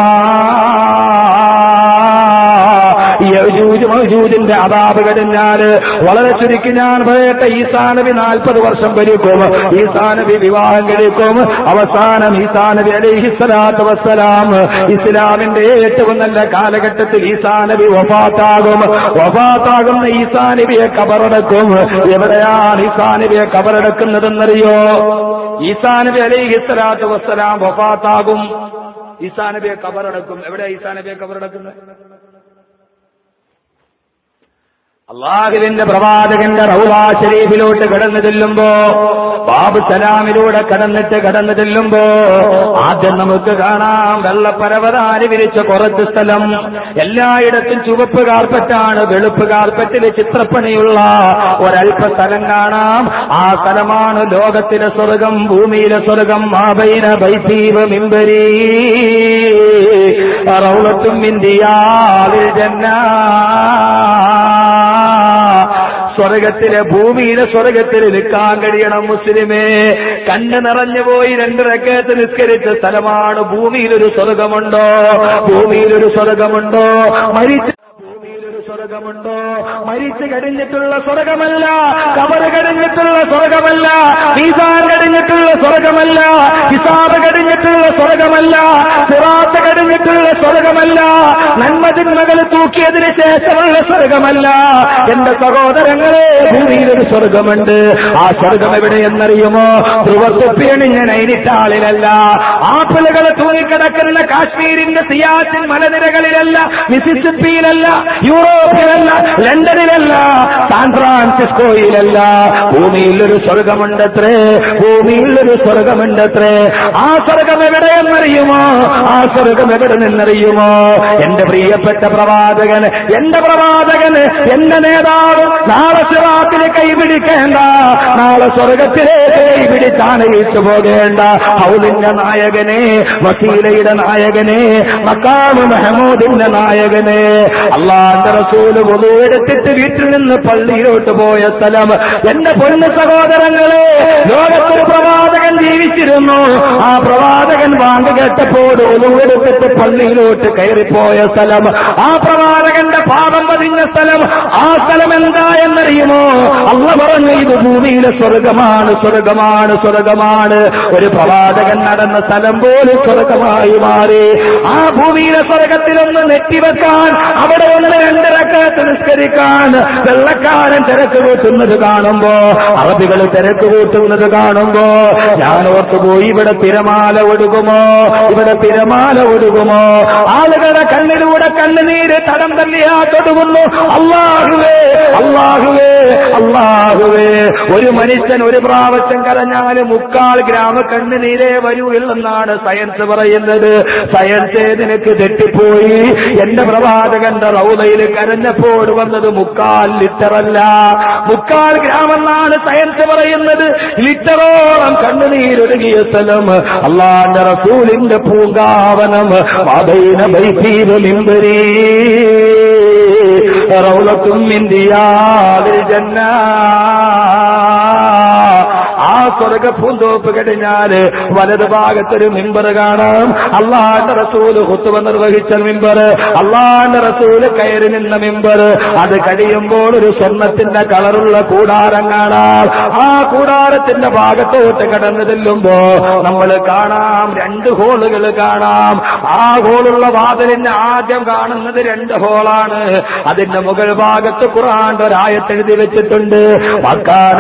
യജൂജ് മൗജൂദിന്റെ അതാപ് കഴിഞ്ഞാൽ വളരെ ചുരുക്കി ഞാൻ പറയട്ടെ ഈസാനബി നാൽപ്പത് വർഷം ഭരിക്കും ഈസാനബി വിവാഹം കഴിക്കും. അവസാനം ഈസാനബി അലൈഹിസ്സലാത്തു വസ്സലാം. ഇസ്ലാമിന്റെ ഏറ്റവും നല്ല കാലഘട്ടത്തിൽ ഈസാനബി വഫാത്താകും. വഫാത്താകുന്ന ഈസാനബിയെ കബറടക്കും. എവിടെയാണ് ഈസാനബിയെ കബറടക്കുന്നതെന്നറിയോ? ഈസാനബി അലൈഹിസ്സലാത്തു വസ്സലാം വഫാത്താകും. ഈസാനബിയെ കബറടക്കും. എവിടെ ഈസാനബിയെ കബറടക്കുന്നത്? അള്ളാഹുവിന്റെ പ്രവാചകന്റെ റൗലാ ഷരീഫിലോട്ട് കടന്നു ചെല്ലുമ്പോ ബാബു സലാമിലൂടെ കടന്നിട്ട് കടന്നു ചെല്ലുമ്പോ ആദ്യം നമുക്ക് കാണാം വെള്ളപ്പരവതാരി വിരിച്ച കുറച്ച് സ്ഥലം. എല്ലായിടത്തും ചുവപ്പ് കാർപ്പറ്റാണ് വെളുപ്പ് കാർപ്പറ്റിൽ ചിത്രപ്പണിയുള്ള ഒരൽപ്പ സ്ഥലം കാണാം. ആ സ്ഥലമാണ് ലോകത്തിലെ സ്വർഗം ഭൂമിയിലെ സ്വർഗം മാബൈന ബൈസീവ മിമ്പരി റൗളത്തും ഇന്ത്യ ജന്ന. സ്വർഗത്തിലെ ഭൂമിയിലെ സ്വർഗത്തിൽ നിൽക്കാൻ കഴിയണം മുസ്ലിമേ. കണ്ണ് നിറഞ്ഞു പോയി രണ്ട് റക്കത്ത് നിസ്കരിച്ച സ്ഥലമാണ് ഭൂമിയിലൊരു സ്വർഗമുണ്ടോ? ഭൂമിയിലൊരു സ്വർഗമുണ്ടോ? മരിച്ച സ്വർഗമുണ്ടോ? മരിച്ചു കഴിഞ്ഞിട്ടുള്ള സ്വർഗമല്ല കവർ കഴിഞ്ഞിട്ടുള്ള സ്വർഗമല്ല ഈസാൻ കഴിഞ്ഞിട്ടുള്ള സ്വർഗമല്ല ഹിസാബ് കഴിഞ്ഞിട്ടുള്ള സ്വർഗമല്ല സിറാത്ത് കഴിഞ്ഞിട്ടുള്ള സ്വർഗമല്ല നന്മതിന്മകൾ തൂക്കിയതിന് ശേഷമുള്ള സ്വർഗമല്ല. എന്റെ സഹോദരങ്ങളെ ഭൂമിയിലൊരു സ്വർഗമുണ്ട്. ആ സ്വർഗം എവിടെയെന്നറിയുമോ ധ്രുവത്തൊപ്പിയണിഞ്ഞ നൈനിട്ടാളിലല്ല ആപ്പിളുകൾ തൂങ്ങിക്കിടക്കുന്ന കാശ്മീരിന്റെ സിയാച്ചിൻ മലനിരകളിലല്ല മിസിസിപ്പിയിലല്ല യൂറോപ്യൻ ദുബായിലല്ല ലണ്ടനിലല്ല സാൻ ഫ്രാൻസിസ്കോയിലല്ല. ഭൂമിയിൽ ഒരു സ്വർഗമുണ്ടത്രേ ഭൂമിയിൽ ഒരു സ്വർഗമുണ്ടത്രേ. ആ സ്വർഗം എവിടെയെന്നറിയുമോ ആ സ്വർഗം എവിടെ നിന്നറിയുമോ? എന്റെ പ്രിയപ്പെട്ട പ്രവാചകൻ എന്റെ പ്രവാചകൻ എന്റെ നേതാവ് നാളെ സ്വരാത്തിന് കൈപിടിക്കേണ്ട നാളെ സ്വർഗത്തിലേക്ക് കൈപിടിച്ചാനയിച്ചു പോകേണ്ട ഹൗലിന്റെ നായകനെ വസീലയുടെ നായകനെ മക്കാവ് മെഹമൂദിന്റെ നായകനെ. അള്ളാന്റെ റസൂൽ പൊതുവെടുത്തിട്ട് വീട്ടിൽ നിന്ന് പള്ളിയിലോട്ട് പോയ സ്ഥലം എന്റെ പൊന്നു സഹോദരങ്ങളെ ലോകത്തൊരു പ്രവാചകൻ ജീവിച്ചിരുന്നു. ആ പ്രവാചകൻ വാങ്ങ് കേട്ടപ്പോൾ ഒതുവെടുത്തിട്ട് പള്ളിയിലോട്ട് കയറിപ്പോയ സ്ഥലം ആ പ്രവാചകന്റെ പാപം പതിഞ്ഞ സ്ഥലം ആ സ്ഥലം എന്താ എന്നറിയുമോ അള്ള പറഞ്ഞു ഇത് ഭൂമിയിലെ സ്വർഗമാണ് സ്വർഗമാണ് സ്വർഗമാണ് ഒരു പ്രവാചകൻ നടന്ന സ്ഥലം പോലും സ്വർഗമായി മാറി. ആ ഭൂമിയിലെ സ്വർഗത്തിലൊന്ന് നെറ്റിവെക്കാൻ അവിടെ ഒന്ന് രണ്ടരക്കത്ത് നിസ്കരിക്കാൻ വെള്ളക്കാരൻ തിരക്ക് കൂട്ടുന്നത് കാണുമ്പോ അറബികൾ തിരക്ക് കൂട്ടുന്നത് കാണുമ്പോ ഞാൻ ഓർത്തുപോയി ഇവിടെ തിരമാല ഒഴുകുമോ? ഇവിടെ തിരമാല ഒഴുകുമോ? ആളുകളുടെ കണ്ണിലൂടെ കണ്ണുനീര് തടം തല്ലിയാ തൊടുകുന്നു. അള്ളാഹുവേ അള്ളാഹുവേ അള്ളാഹുവേ. ഒരു മനുഷ്യൻ ഒരു പ്രാവശ്യം കരഞ്ഞാൽ മുക്കാൽ ഗ്രാമ കണ്ണുനീരേ വരൂ എന്നാണ് സയൻസ് പറയുന്നത്. സയൻസ് നിനക്ക് തെറ്റിപ്പോയി? എന്റെ പ്രവാചകന്റെ റൗലയിൽ കരഞ്ഞപ്പോൾ വന്നത് മുക്കാൽ ലിറ്ററല്ല. മുക്കാൽ ഗ്രാം എന്നാണ് സയൻസ് പറയുന്നത്. ലിറ്ററോളം കണ്ണുനീരൊഴുകിയ സ്ഥലം അള്ളാന്റെ റസൂലിന്റെ പൂങ്കാവനം മതൈന ബൈത്തീവ മിമ്പരീ റൗലത്തും ഇന്ത്യ ജന്ന. സ്വർഗ പൂന്തോപ്പ് കഴിഞ്ഞാൽ വലത് ഭാഗത്തൊരു മിമ്പർ കാണാം. അള്ളാന്റെ റസൂൽ കുത്തുവ നിർവഹിച്ച മിമ്പർ അള്ളാന്റെ റസൂൽ കയറി നിന്ന മിമ്പർ അത് കഴിയുമ്പോൾ ഒരു സ്വർണത്തിന്റെ കളറുള്ള കൂടാരം കാണാം. ആ കൂടാരത്തിന്റെ ഭാഗത്തോട്ട് കടന്നു ചെല്ലുമ്പോ നമ്മൾ കാണാം രണ്ട് ഹോളുകൾ കാണാം. ആ ഹോളുള്ള വാതിലിന് ആദ്യം കാണുന്നത് രണ്ട് ഹോളാണ്. അതിന്റെ മുകൾ ഭാഗത്ത് ഖുറാന്റെ ഒരായത്തെഴുതി വെച്ചിട്ടുണ്ട് എഴുതി വെച്ചിട്ടുണ്ട്. വക്കാന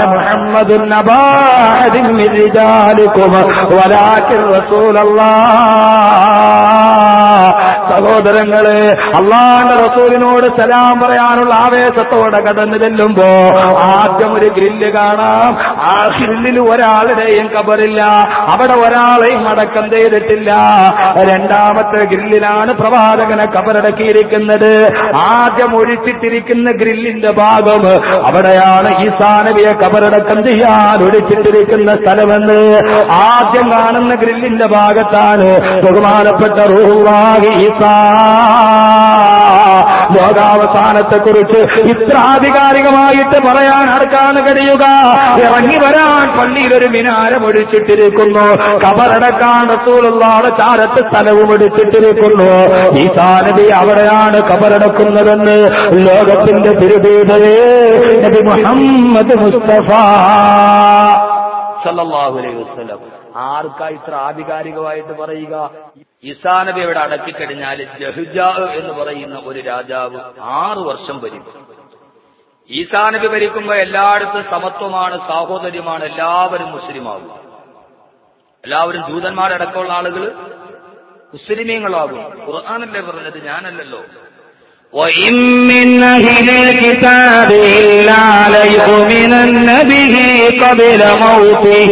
أحد من رجالكم ولكن رسول الله സഹോദരങ്ങളെ അള്ളാന്റെ റസൂലിനോട് സലാം പറയാനുള്ള ആവേശത്തോടെ കടന്നു ചെല്ലുമ്പോ ആദ്യം ഒരു ഗ്രില്ല് കാണാം. ആ ഗ്രില്ലിൽ ഒരാളുടെയും കബറില്ല. അവിടെ ഒരാളെയും അടക്കം ചെയ്തിട്ടില്ല. രണ്ടാമത്തെ ഗ്രില്ലിലാണ് പ്രവാചകനെ കബറടക്കിയിരിക്കുന്നത്. ആദ്യം ഒഴിച്ചിട്ടിരിക്കുന്ന ഗ്രില്ലിന്റെ ഭാഗം അവിടെയാണ് ഈ സാനവിയെ കബറടക്കം ചെയ്യാൻ ഒഴിച്ചിട്ടിരിക്കുന്ന സ്ഥലമെന്ന് ആദ്യം കാണുന്ന ഗ്രില്ലിന്റെ ഭാഗത്താണ് ബഹുമാനപ്പെട്ട റൂവാകി ഈസാ ലോകാവസാനത്തെ കുറിച്ച് ഇത്ര ആധികാരികമായിട്ട് പറയാൻ ആർക്കാണ് കഴിയുക. ഇറങ്ങി വരാൻ പള്ളിയിൽ ഒരു മിനാരം ഒഴിച്ചിട്ടിരിക്കുന്നു. കബറടക്കാൻ റസൂലുള്ളാടെ ചാരത്ത് സ്ഥലവും ഒഴിച്ചിട്ടിരിക്കുന്നു. ഈ നബി അവിടെയാണ് കബറടക്കുന്നതെന്ന് ലോകത്തിന്റെ തിരുപീതയെ നബി മുഹമ്മദ് മുസ്തഫ. സല്ലല്ലാഹു അലൈഹി വസല്ലം. ആർക്കാ ഇത്ര ആധികാരികമായിട്ട് പറയുക? ഈസാ നബി അവിടെ അടക്കിക്കഴിഞ്ഞാൽ ജഹുജാ എന്ന് പറയുന്ന ഒരു രാജാവ് ആറു വർഷം വരും ഈസാ നബി ഭരിക്കുമ്പോ എല്ലായിടത്തും സമത്വമാണ് സാഹോദര്യമാണ് എല്ലാവരും മുസ്ലിമാകും എല്ലാവരും ജൂതന്മാരടക്കമുള്ള ആളുകൾ മുസ്ലിമീങ്ങളാകും. ഖുർആാനല്ലേ പറഞ്ഞത്? ഞാനല്ലല്ലോ. وإن من أهل الكتاب إلا ليؤمنن به قبل موته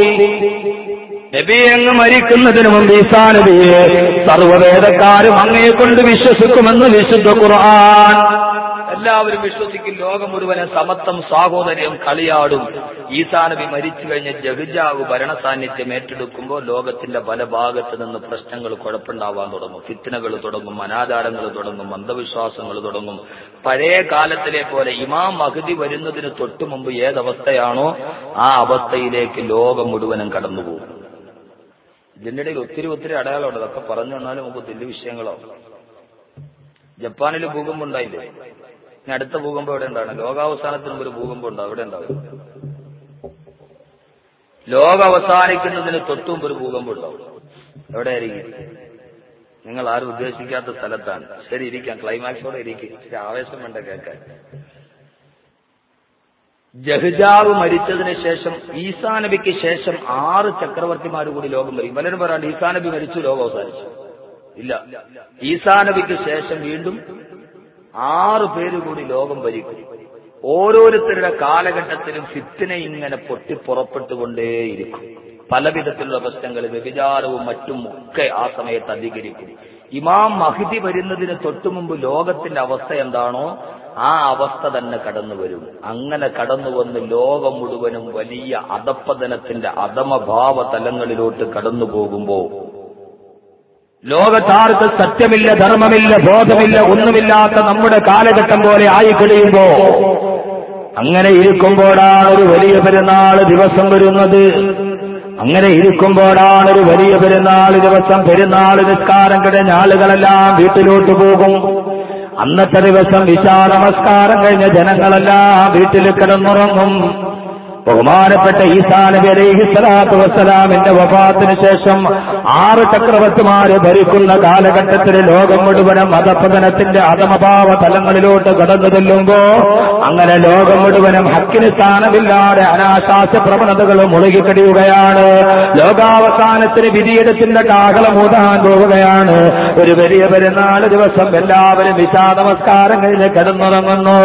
നബി അങ്ങ് മരിക്കുന്നതിന് മുമ്പ് ഈസാ നബിയെ സർവവേദക്കാരും അങ്ങയെ കൊണ്ട് വിശ്വസിക്കുമെന്ന് വിശുദ്ധ ഖുർആൻ എല്ലാവരും വിശ്വസിക്കും ലോകം മുഴുവനെ സമത്വം സാഹോദര്യം കളിയാടും. ഈസാനബി മരിച്ചു കഴിഞ്ഞ ജഹുജാവ് ഭരണ സാന്നിധ്യം ഏറ്റെടുക്കുമ്പോൾ ലോകത്തിന്റെ പല ഭാഗത്ത് നിന്ന് പ്രശ്നങ്ങൾ കുഴപ്പമുണ്ടാവാൻ തുടങ്ങും. ഫിത്തനകൾ തുടങ്ങും അനാചാരങ്ങൾ തുടങ്ങും അന്ധവിശ്വാസങ്ങൾ തുടങ്ങും. പഴയ കാലത്തിലെ പോലെ ഇമാം മഹദി വരുന്നതിന് തൊട്ടു മുമ്പ് ഏതവസ്ഥയാണോ ആ അവസ്ഥയിലേക്ക് ലോകം മുഴുവനും കടന്നുപോകും. ഇതിനിടയിൽ ഒത്തിരി ഒത്തിരി അടയാളമുണ്ട്. അതൊക്കെ പറഞ്ഞു വന്നാലും നമുക്ക് വലിയ വിഷയങ്ങളോ ജപ്പാനിൽ ഭൂകമ്പം ഉണ്ടായില്ലേ? ഇനി അടുത്ത ഭൂകമ്പം എവിടെ ഉണ്ടാണ് ലോകാവസാനത്തിന് ഒരു ഭൂകമ്പം ഉണ്ടാവും. എവിടെ ഉണ്ടാവും? ലോകം അവസാനിക്കുന്നതിന് തൊട്ടും ഒരു ഭൂകമ്പം ഉണ്ടാവും. എവിടെയായിരിക്കും? നിങ്ങൾ ആരും ഉദ്ദേശിക്കാത്ത സ്ഥലത്താണ്. ശരി ഇരിക്കാം. ക്ലൈമാക്സോടെ ഇരിക്കും. ഇച്ചിരി ആവേശം വേണ്ട കേൾക്കാൻ. ജഹ്ജാവ് മരിച്ചതിന് ശേഷം ഈസാ നബിക്ക് ശേഷം ആറ് ചക്രവർത്തിമാർ കൂടി ലോകം വരും പലരും പറയാണ്ട് ഈസാ നബി മരിച്ചു ലോകം അവസാനിച്ചു. ഇല്ല. ഈസാ നബിക്ക് ശേഷം വീണ്ടും ആറ് പേര് കൂടി ലോകം ഭരിക്കും. ഓരോരുത്തരുടെ കാലഘട്ടത്തിലും ഫിത്തിനെ ഇങ്ങനെ പൊട്ടിപ്പുറപ്പെട്ടുകൊണ്ടേയിരിക്കും പലവിധത്തിലുള്ള പല വിധത്തിലുള്ള പ്രശ്നങ്ങൾ വ്യഭിചാരവും മറ്റും ഒക്കെ ആ സമയത്ത് അധികരിക്കും. ഇമാം മഹിതി വരുന്നതിന് തൊട്ടുമുമ്പ് ലോകത്തിന്റെ അവസ്ഥ എന്താണോ ആ അവസ്ഥ തന്നെ കടന്നു വരും. അങ്ങനെ കടന്നു വന്ന് ലോകം മുഴുവനും വലിയ അധപ്പതനത്തിന്റെ അധമഭാവ തലങ്ങളിലോട്ട് കടന്നു പോകുമ്പോ ലോകത്താർക്ക് സത്യമില്ല ധർമ്മമില്ല ബോധമില്ല ഒന്നുമില്ലാത്ത നമ്മുടെ കാലഘട്ടം പോലെ ആയി കഴിയുമ്പോ അങ്ങനെ ഇരിക്കുമ്പോഴാണ് ഒരു വലിയ പെരുന്നാൾ ദിവസം വരുന്നത്. അങ്ങനെ ഇരിക്കുമ്പോഴാണ് ഒരു വലിയ പെരുന്നാൾ ദിവസം. പെരുന്നാൾ നിസ്കാരം കഴിഞ്ഞ ആളുകളെല്ലാം വീട്ടിലോട്ട് പോകും. അന്നത്തെ ദിവസം വിശാ നമസ്കാരം കഴിഞ്ഞ ജനങ്ങളെല്ലാം വീട്ടിൽ കിടന്നുറങ്ങും. ബഹുമാനപ്പെട്ട ഈസാ നബി അലൈഹി വസ്സലാമിന്റെ വഫാത്തിന് ശേഷം ആറ് ചക്രവർത്തിമാര് ഭരിക്കുന്ന കാലഘട്ടത്തിൽ ലോകം മുഴുവനും മതപതനത്തിന്റെ അധമഭാവ തലങ്ങളിലോട്ട് കടന്നു ചെല്ലുമ്പോ അങ്ങനെ ലോകം മുഴുവനും ഹക്കിന് സ്ഥാനമില്ലാതെ അനാശാസ്യ പ്രവണതകൾ മുಳುകിക്കടിയുകയാണ് ലോകാവസാനത്തിന് വിധിയെടുത്തിന്റെ കാഹളം ഊതാൻ പോവുകയാണ്. ഒരു വലിയ പെരുന്നാൾ ദിവസം എല്ലാവരും വിശാ നമസ്കാരങ്ങളിൽ കിടന്നുറങ്ങുന്നു.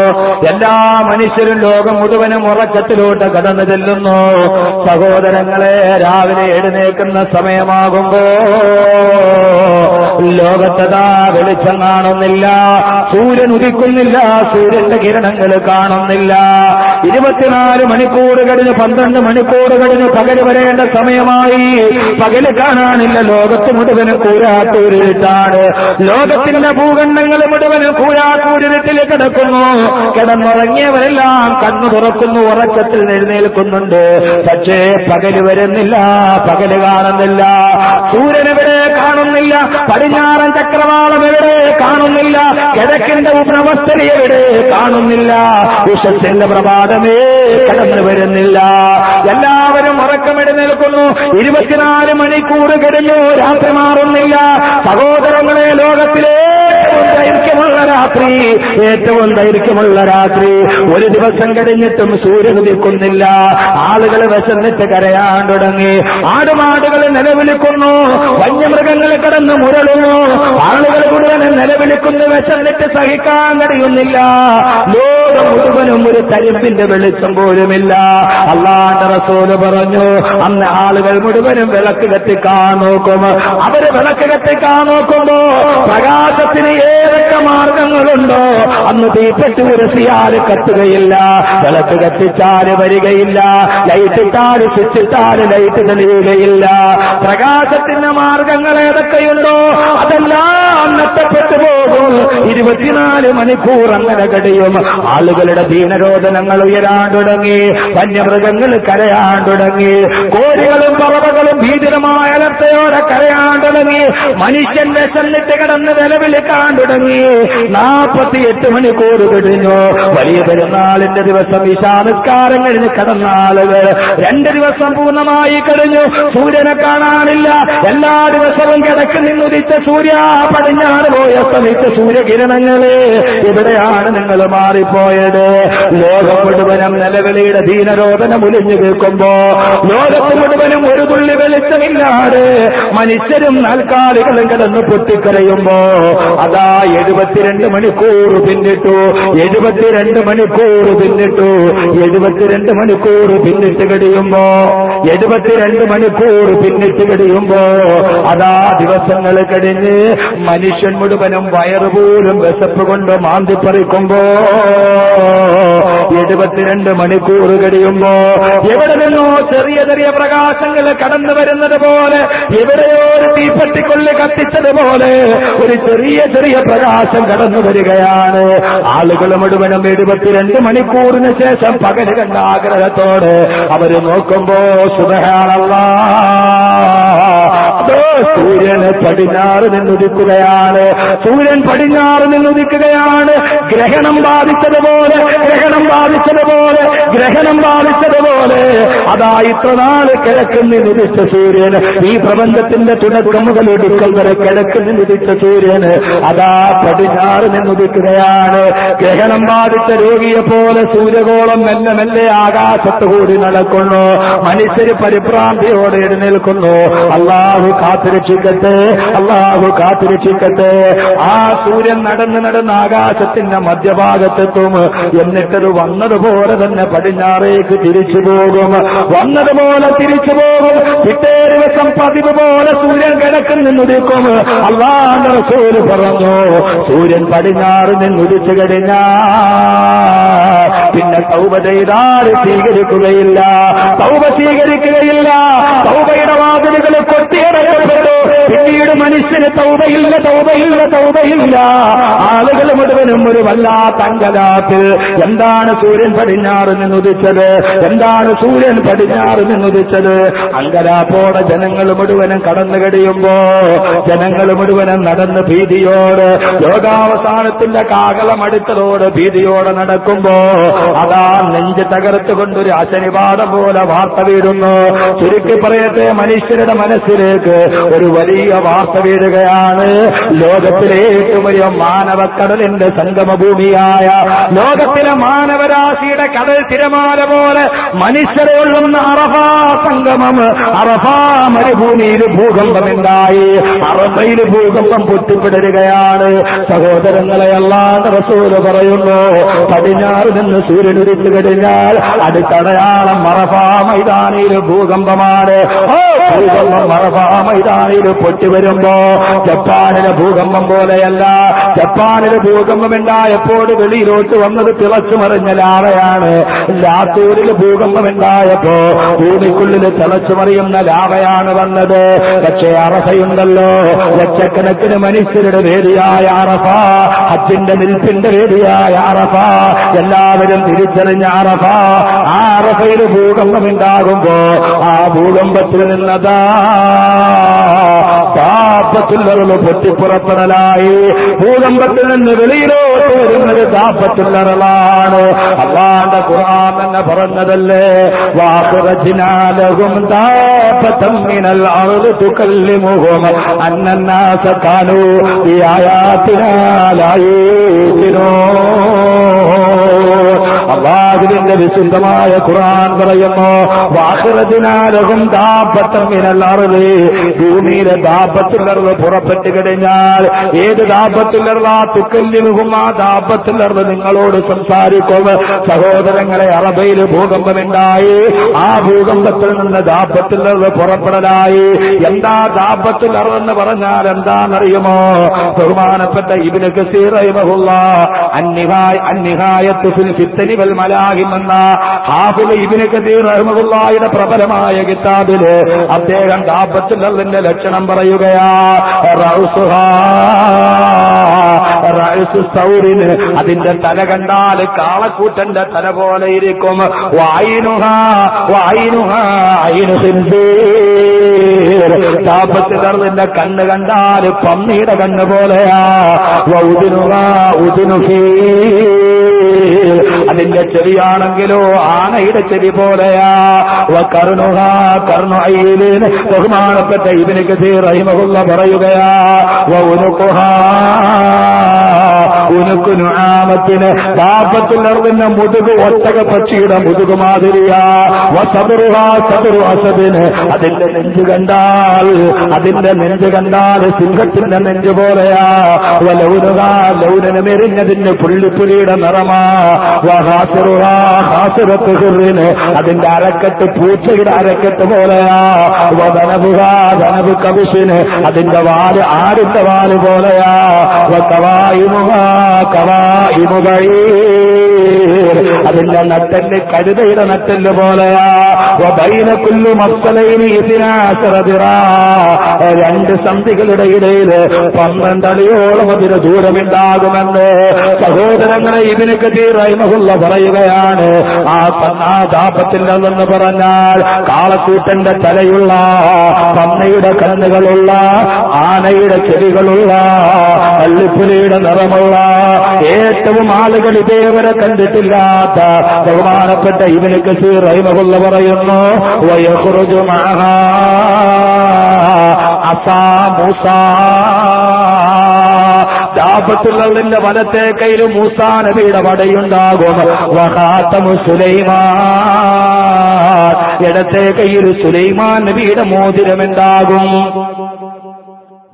എല്ലാ മനുഷ്യരും ലോകം മുഴുവനും ഉറക്കത്തിലോട്ട് ചെല്ലുന്നു സഹോദരങ്ങളെ രാവിലെ എഴുന്നേക്കുന്ന സമയമാകുമ്പോ ലോകത്തതാ വെളിച്ചം കാണുന്നില്ല സൂര്യൻ ഉദിക്കുന്നില്ല സൂര്യന്റെ കിരണങ്ങൾ കാണുന്നില്ല. ഇരുപത്തിനാല് മണിക്കൂർ കഴിഞ്ഞ് പന്ത്രണ്ട് മണിക്കൂർ കഴിഞ്ഞ് പകൽ വരേണ്ട സമയമായി. പകൽ കാണാനില്ല ലോകത്ത് മുഴുവനും കൂരാത്തൂരിട്ടാണ് ലോകത്തിന്റെ ഭൂഖണ്ഡങ്ങൾ മുഴുവനും കൂരാത്തൂരിട്ടിൽ കിടക്കുന്നു. കിടന്നുറങ്ങിയവരെല്ലാം കണ്ണു തുറക്കുന്നു ഉറക്കത്തിൽ എഴുന്നേൽക്കുന്നുണ്ട്. പക്ഷേ പകൽ വരുന്നില്ല പകൽ കാണുന്നില്ല. സൂര്യനെവിടെ കാണുന്നില്ല? കാണുന്നില്ല പടിഞ്ഞാറൻ ചക്രവാളം എവിടെ കാണുന്നില്ല? കിഴക്കിന്റെ ഉപ്രവസ്ഥന എവിടെ കാണുന്നില്ല? വിഷത്തിന്റെ പ്രഭാതമേ കടന്നു വരുന്നില്ല. എല്ലാവരും ഉറക്കമെഴുന്നേൽക്കുന്നു ഇരുപത്തിനാല് മണിക്കൂർ കഴിഞ്ഞു രാത്രി മാറുന്നില്ല. സഹോദരങ്ങളെ ലോകത്തിലെ ഏറ്റവും ദൈർഘ്യമുള്ള രാത്രി ഏറ്റവും ദൈർഘ്യമുള്ള രാത്രി. ഒരു ദിവസം കഴിഞ്ഞിട്ടും സൂര്യൻ ഉദിക്കുന്നില്ല. ആളുകൾ വിശന്നിട്ട് കരയാൻ തുടങ്ങി. ആടുമാടുകൾ നിലവിളിക്കുന്നു. വന്യമൃഗങ്ങൾ കിടന്ന് മുരളുന്നു. ആളുകൾ മുഴുവൻ നിലവിളിക്കുന്നു വിശന്നിട്ട് സഹിക്കാൻ കഴിയുന്നില്ല. ലോകം മുഴുവനും ഒരു തരിപ്പിന്റെ വെളിച്ചം പോലുമില്ല. അള്ളാന്റെ റസൂൽ പറഞ്ഞു അന്ന് ആളുകൾ മുഴുവനും വിളക്ക് കത്തിക്കാൻ നോക്കും. അവർ വിളക്ക് കത്തിക്കാൻ നോക്കുമ്പോ പ്രകാശത്തിന് ഏതൊക്കെ മാർഗങ്ങളുണ്ടോ അന്ന് തീപ്പെട്ട് ഉരസിയാൽ കത്തുകയില്ല. വിളക്ക് കത്തിച്ചാൽ വരികയില്ല. ലൈറ്റ് ഇട്ടാൽ സ്വിച്ച് ഇട്ടാൽ ലൈറ്റ് തെളിയുകയില്ല. പ്രകാശത്തിന്റെ മാർഗങ്ങൾ ഏതൊക്കെയുണ്ടോ അതെല്ലാം നഷ്ടപ്പെട്ടു പോകും. ഇരുപത്തിനാല് മണിക്കൂർ അങ്ങനെ കഴിയും ആളുകളുടെ ദീനരോധനങ്ങൾ ഉയരാൻ തുടങ്ങി വന്യമൃഗങ്ങൾ കരയാൻ തുടങ്ങി കോഴികളും പറവകളും ഭീതിരമായ അലർത്തയോടെ കരയാൻ തുടങ്ങി മനുഷ്യൻ വിശന്നിട്ട് കിടന്ന് നിലവിളിക്കാൻ തുടങ്ങി നാൽപ്പത്തിയെട്ട് മണിക്കൂർ കഴിഞ്ഞു. വലിയ പെരുന്നാളിന്റെ ദിവസം വിശാനസ്കാരം കഴിഞ്ഞ് കടന്ന ആളുകൾ രണ്ട് ദിവസം പൂർണമായി കഴിഞ്ഞു. സൂര്യനെ കാണാനില്ല. എല്ലാ ദിവസവും കിടക്ക് നിന്നുദിച്ച സൂര്യ പടിഞ്ഞാറ് പോയ സമയത്ത് സൂര്യകിരണങ്ങളെ എവിടെയാണ് നിങ്ങൾ മാറിപ്പോയത് ലോകം മുഴുവനും നിലവിളിയുടെ ദീനരോധനം ഒലിഞ്ഞു കേൾക്കുമ്പോ ലോകത്ത് മുഴുവനും ഒരു തുള്ളി വെളിച്ചമില്ലാതെ മനുഷ്യരും നാൽക്കാലികളും കിടന്ന് പൊട്ടിക്കരയുമ്പോ അതാ എഴുപത്തിരണ്ട് മണിക്കൂർ പിന്നിട്ടു എഴുപത്തിരണ്ട് മണിക്കൂർ പിന്നിട്ടു എഴുപത്തിരണ്ട് മണിക്കൂർ പിന്നിട്ട് കഴിയുമ്പോ എഴുപത്തിരണ്ട് മണിക്കൂർ പിന്നിട്ട് കഴിയുമ്പോ അതാ ദിവസങ്ങൾ കഴിഞ്ഞ് മനുഷ്യൻ മുഴുവനും വയറുപോലും വിശപ്പ് കൊണ്ട് മാന്തിപ്പറിക്കുമ്പോ എഴുപത്തിരണ്ട് മണിക്കൂർ കഴിയുമ്പോ എവിടെ നിന്നോ ചെറിയ ചെറിയ പ്രകാശങ്ങൾ കടന്നു വരുന്നത് പോലെ എവിടെയോ ഒരു തീപ്പെട്ടിക്കൊള്ളി കത്തിച്ചതുപോലെ ഒരു ചെറിയ ചെറിയ പ്രകാശം കടന്നു വരികയാണ്. ആളുകൾ മുഴുവനും എഴുപത്തിരണ്ട് മണിക്കൂറിന് ശേഷം പകൽ കണ്ട ആഗ്രഹത്തോടെ അവർ നോക്കുമ്പോ സുബഹാണല്ലാ സൂര്യന് പടിഞ്ഞാറ് നിന്നുദിക്കുകയാണ്. സൂര്യൻ പടിഞ്ഞാറ് നിന്നുദിക്കുകയാണ്. ഗ്രഹണം ബാധിച്ചതുപോലെ ഗ്രഹണം ബാധിച്ചതുപോലെ ഗ്രഹണം ബാധിച്ചതുപോലെ. അതാ ഇത്ര നാൾ കിഴക്ക് നിന്നുദിച്ച സൂര്യൻ. ഈ പ്രപഞ്ചത്തിന്റെ തുടക്കം മുതൽ എടുക്കൽ വരെ കിഴക്ക് നിന്നുദിച്ച സൂര്യന് അതാ പടിഞ്ഞാറ് നിന്നുദിക്കുകയാണ്. ഗ്രഹണം ബാധിച്ച രോഗിയെ പോലെ സൂര്യഗോളം മെല്ലെ മെല്ലെ ആകാശത്ത് കൂടി നടക്കുന്നു. മനുഷ്യര് പരിഭ്രാന്തിയോടെ എഴുന്നേൽക്കുന്നു. അള്ളാഹു കാത്തുരക്ഷിക്കട്ടെ. അള്ളാഹു കാത്തുരക്ഷിക്കട്ടെ. ആ സൂര്യൻ നടന്ന് നടന്ന് ആകാശത്തിന്റെ മധ്യഭാഗത്തെത്തും. എന്നിട്ടത് വന്നതുപോലെ തന്നെ പടിഞ്ഞാറേക്ക് തിരിച്ചു പോകും. വന്നതുപോലെ തിരിച്ചു പോകും. പിറ്റേ ദിവസം പതിവ് പോലെ സൂര്യൻ കിഴക്കിൽ നിന്നുദിക്കും അള്ളാന്റെ റസൂൽ പറഞ്ഞു സൂര്യൻ പടിഞ്ഞാറ് നിന്നുദിച്ചു കഴിഞ്ഞാ പിന്നെ തൗബ ചെയ്താൽ സ്വീകരിക്കുകയില്ല. തൗബ സ്വീകരിക്കുകയില്ല. തൗബയുടെ വാതിലുകൾ കൊട്ടിയടക്കപ്പെട്ടു ಹೇಳ್ಬೇಕು പിന്നീട് മനുഷ്യന് തൗബയില്ല തൗബയില്ല തൗബയില്ല. ആളുകൾ മുഴുവനും ഒരു വല്ലാത്ത അങ്കലാത്തിൽ എന്താണ് സൂര്യൻ പടിഞ്ഞാറ് നിന്നുദിച്ചത്? എന്താണ് സൂര്യൻ പടിഞ്ഞാറ് നിന്നുദിച്ചത്? അങ്കലാപ്പോടെ ജനങ്ങൾ മുഴുവനും കടന്നു കഴിയുമ്പോ ജനങ്ങൾ മുഴുവനും നടന്ന് ഭീതിയോട് ലോകാവസാനത്തിന്റെ കാകളം അടുത്തതോട് ഭീതിയോടെ നടക്കുമ്പോ അതാ നെഞ്ച് തകർത്തുകൊണ്ടൊരു അശനിപാതം പോലെ വാർത്ത വീഴുന്നു. ചുരുക്കി പറയട്ടെ മനുഷ്യരുടെ മനസ്സിലേക്ക് ഒരു വലിയ വാർത്ത വീഴുകയാണ് ലോകത്തിലെ ഏറ്റവും വലിയ മാനവക്കടലിന്റെ സംഗമഭൂമിയായ ലോകത്തിലെ മാനവരാശിയുടെ കടൽ തിരമാല പോലെ മനുഷ്യരെ ഉള്ളുന്ന അറഫാ സംഗമം. അറഫാ മരുഭൂമിയിൽ ഭൂകമ്പമുണ്ടായി. അറഫയിൽ ഭൂകമ്പം പൊട്ടിപ്പിടരുകയാണ്. സഹോദരങ്ങളെ അല്ലാതെ റസൂൽ പറയുന്നു പടിഞ്ഞാറ് നിന്ന് സൂര്യൻ ഉരുത്തു കഴിഞ്ഞാൽ അടുത്തടയാളം മറഫാ മൈതാനിയിൽ ഭൂകമ്പമാണ്. ഭൂകമ്പം മറഫാ മൈതാനിയിൽ പൊട്ടിവരുമ്പോ ജപ്പാനിലെ ഭൂകമ്പം പോലെയല്ല. ജപ്പാനിലെ ഭൂകമ്പം ഉണ്ടായപ്പോൾ വെളിയിലോട്ട് വന്നത് തിളച്ചു മറിഞ്ഞ ലാവയാണ്. ലാത്തൂരിൽ ഭൂകമ്പം ഉണ്ടായപ്പോ ഭൂമിക്കുള്ളിൽ തിളച്ചു മറിയുന്ന ലാവയാണ് വന്നത്. പക്ഷേ അറഫയുണ്ടല്ലോ. ലക്ഷക്കണക്കിന് മനുഷ്യരുടെ വേദിയായ അറഫ അച്ഛന്റെ നിൽപ്പിന്റെ വേദിയായ അറഫ എല്ലാവരും തിരിച്ചറിഞ്ഞ അറഫ. ആ അറഫയിൽ ഭൂകമ്പം ഉണ്ടാകുമ്പോ ആ ഭൂകമ്പത്തിൽ നിന്നതാ താപ്പത്തുള്ളറവ് പൊട്ടിപ്പുറപ്പെടലായി. ഭൂകമ്പത്തിൽ നിന്ന് വെളിയിലോട്ട് വരുന്നത് താപ്പത്തുള്ളറലാണ് അള്ളാന്റെ ഖുർആൻ തന്നെ പറഞ്ഞതല്ലേ? വാക്കുറച്ചിനാലകും താപത്തം മിനൽ അറുത് തുകല്ലിമുഖം ഈ ആയാത്തിനാലായേത്തിനോ അള്ളാഹുവിന്റെ വിശുദ്ധമായ ഖുർആൻ പറയുന്നു വാഹുറത്തിനാലകും ദാപത്തം മിനല്ലറുത് ഭൂമിയിലെ ദാപത്തുള്ളർവ് പുറപ്പെട്ടു കഴിഞ്ഞാൽ ഏത് ദാപത്തിലുള്ള ആ തുക്കല്ലിമുഖം ആ ദാപത്തുള്ളർവ് നിങ്ങളോട് സംസാരിക്കും. സഹോദരങ്ങളെ അറബയിൽ ഭൂകമ്പമുണ്ടായി. ആ ഭൂകമ്പത്തിൽ നിന്ന് ദാപത്തുള്ളർവ് പുറപ്പെടലായി. എന്താ ദാപത്തിലറന്ന് പറഞ്ഞാൽ എന്താണെന്നറിയുമോ? ബഹുമാനപ്പെട്ട ഇബിന് കസീർ അന്നിഹായ അന്നിഹായത്തു ഫിത്തനി വൽ പ്രബലമായ കിതാബിൽ അദ്ദേഹം ദാപത്തുള്ളതിന്റെ ലക്ഷണം പറയുകയാ അതിന്റെ തല കണ്ടാൽ കാളക്കൂട്ടന്റെ തല പോലെ ഇരിക്കും. വായിനുഹ വായിനുഹ അയിനു താപത്തിലറിന്റെ കണ്ണ് കണ്ടാൽ പന്നിയുടെ കണ്ണ് പോലെയാ. അതിന്റെ ചെവിയാണെങ്കിലോ ആനയുടെ ചെവി പോലെയാ. കർണുഹ കർണു ബഹുമാനപ്പെട്ട ഇവന് കസീർ റഹിമഹുള്ള പറയുകയാ. വൗനുക്കുഹ ഉനുക്കുനു പാപത്തിൽ നിറഞ്ഞ മുതുക് ഒട്ടക പക്ഷിയുടെ മുതുക് മാതിരിയാ വസബറുഹ സബറു അസബിന്. അതിന്റെ നെഞ്ച് കണ്ടാൽ അതിന്റെ നെഞ്ച് കണ്ടാൽ സിംഹത്തിന്റെ നെഞ്ച് പോലെയാ. ലൗനുക ലൗനന് മെരിഞ്ഞതിന്റെ പുള്ളിപ്പുലിയുടെ നിറമാ. അതിന്റെ അരക്കെട്ട് പൂച്ചയുടെ അരക്കെട്ട് പോലെയാ. കബിഷിന് അതിന്റെ വാൽ ആടിന്റെ വാൽ പോലെയാ. كما إبضعين കവായിമുകഴീ അതിന്റെ നട്ടൽ കഴുതയുടെ നട്ടൽ പോലെയാ. രണ്ട് സന്ധികളുടെ ഇടയിൽ പന്ത്രണ്ടടിയോളം അതിന് ദൂരമുണ്ടാകുമെന്ന് സഹോദരങ്ങളെ ഇതിന് കതീറൈമഹുള്ള പറയുകയാണ്. ആ ആ ദാപത്തില്ലെന്ന് പറഞ്ഞാൽ കാളക്കൂട്ടന്റെ തലയുള്ള പന്നയുടെ കണ്ണുകളുള്ള ആനയുടെ ചെടികളുള്ള പള്ളിപ്പുലിയുടെ നിറമുള്ള ഏറ്റവും ആളുകൾ ഇതേവരെ കണ്ടിട്ടില്ലാത്ത ബഹുമാനപ്പെട്ട ഇവന് കസീർ റഹിമഹുള്ള പറയുന്നു വയഹുറുജു അസാ മൂസാ. ദാപത്തുള്ളതിന്റെ വലത്തെ കയ്യിൽ മൂസാ നബിയുടെ വടയുണ്ടാകും. വഹാത്തമു സുലൈമാൻ. ഇടത്തെ കയ്യിൽ സുലൈമാൻ നബിയുടെ മോതിരമെന്താകും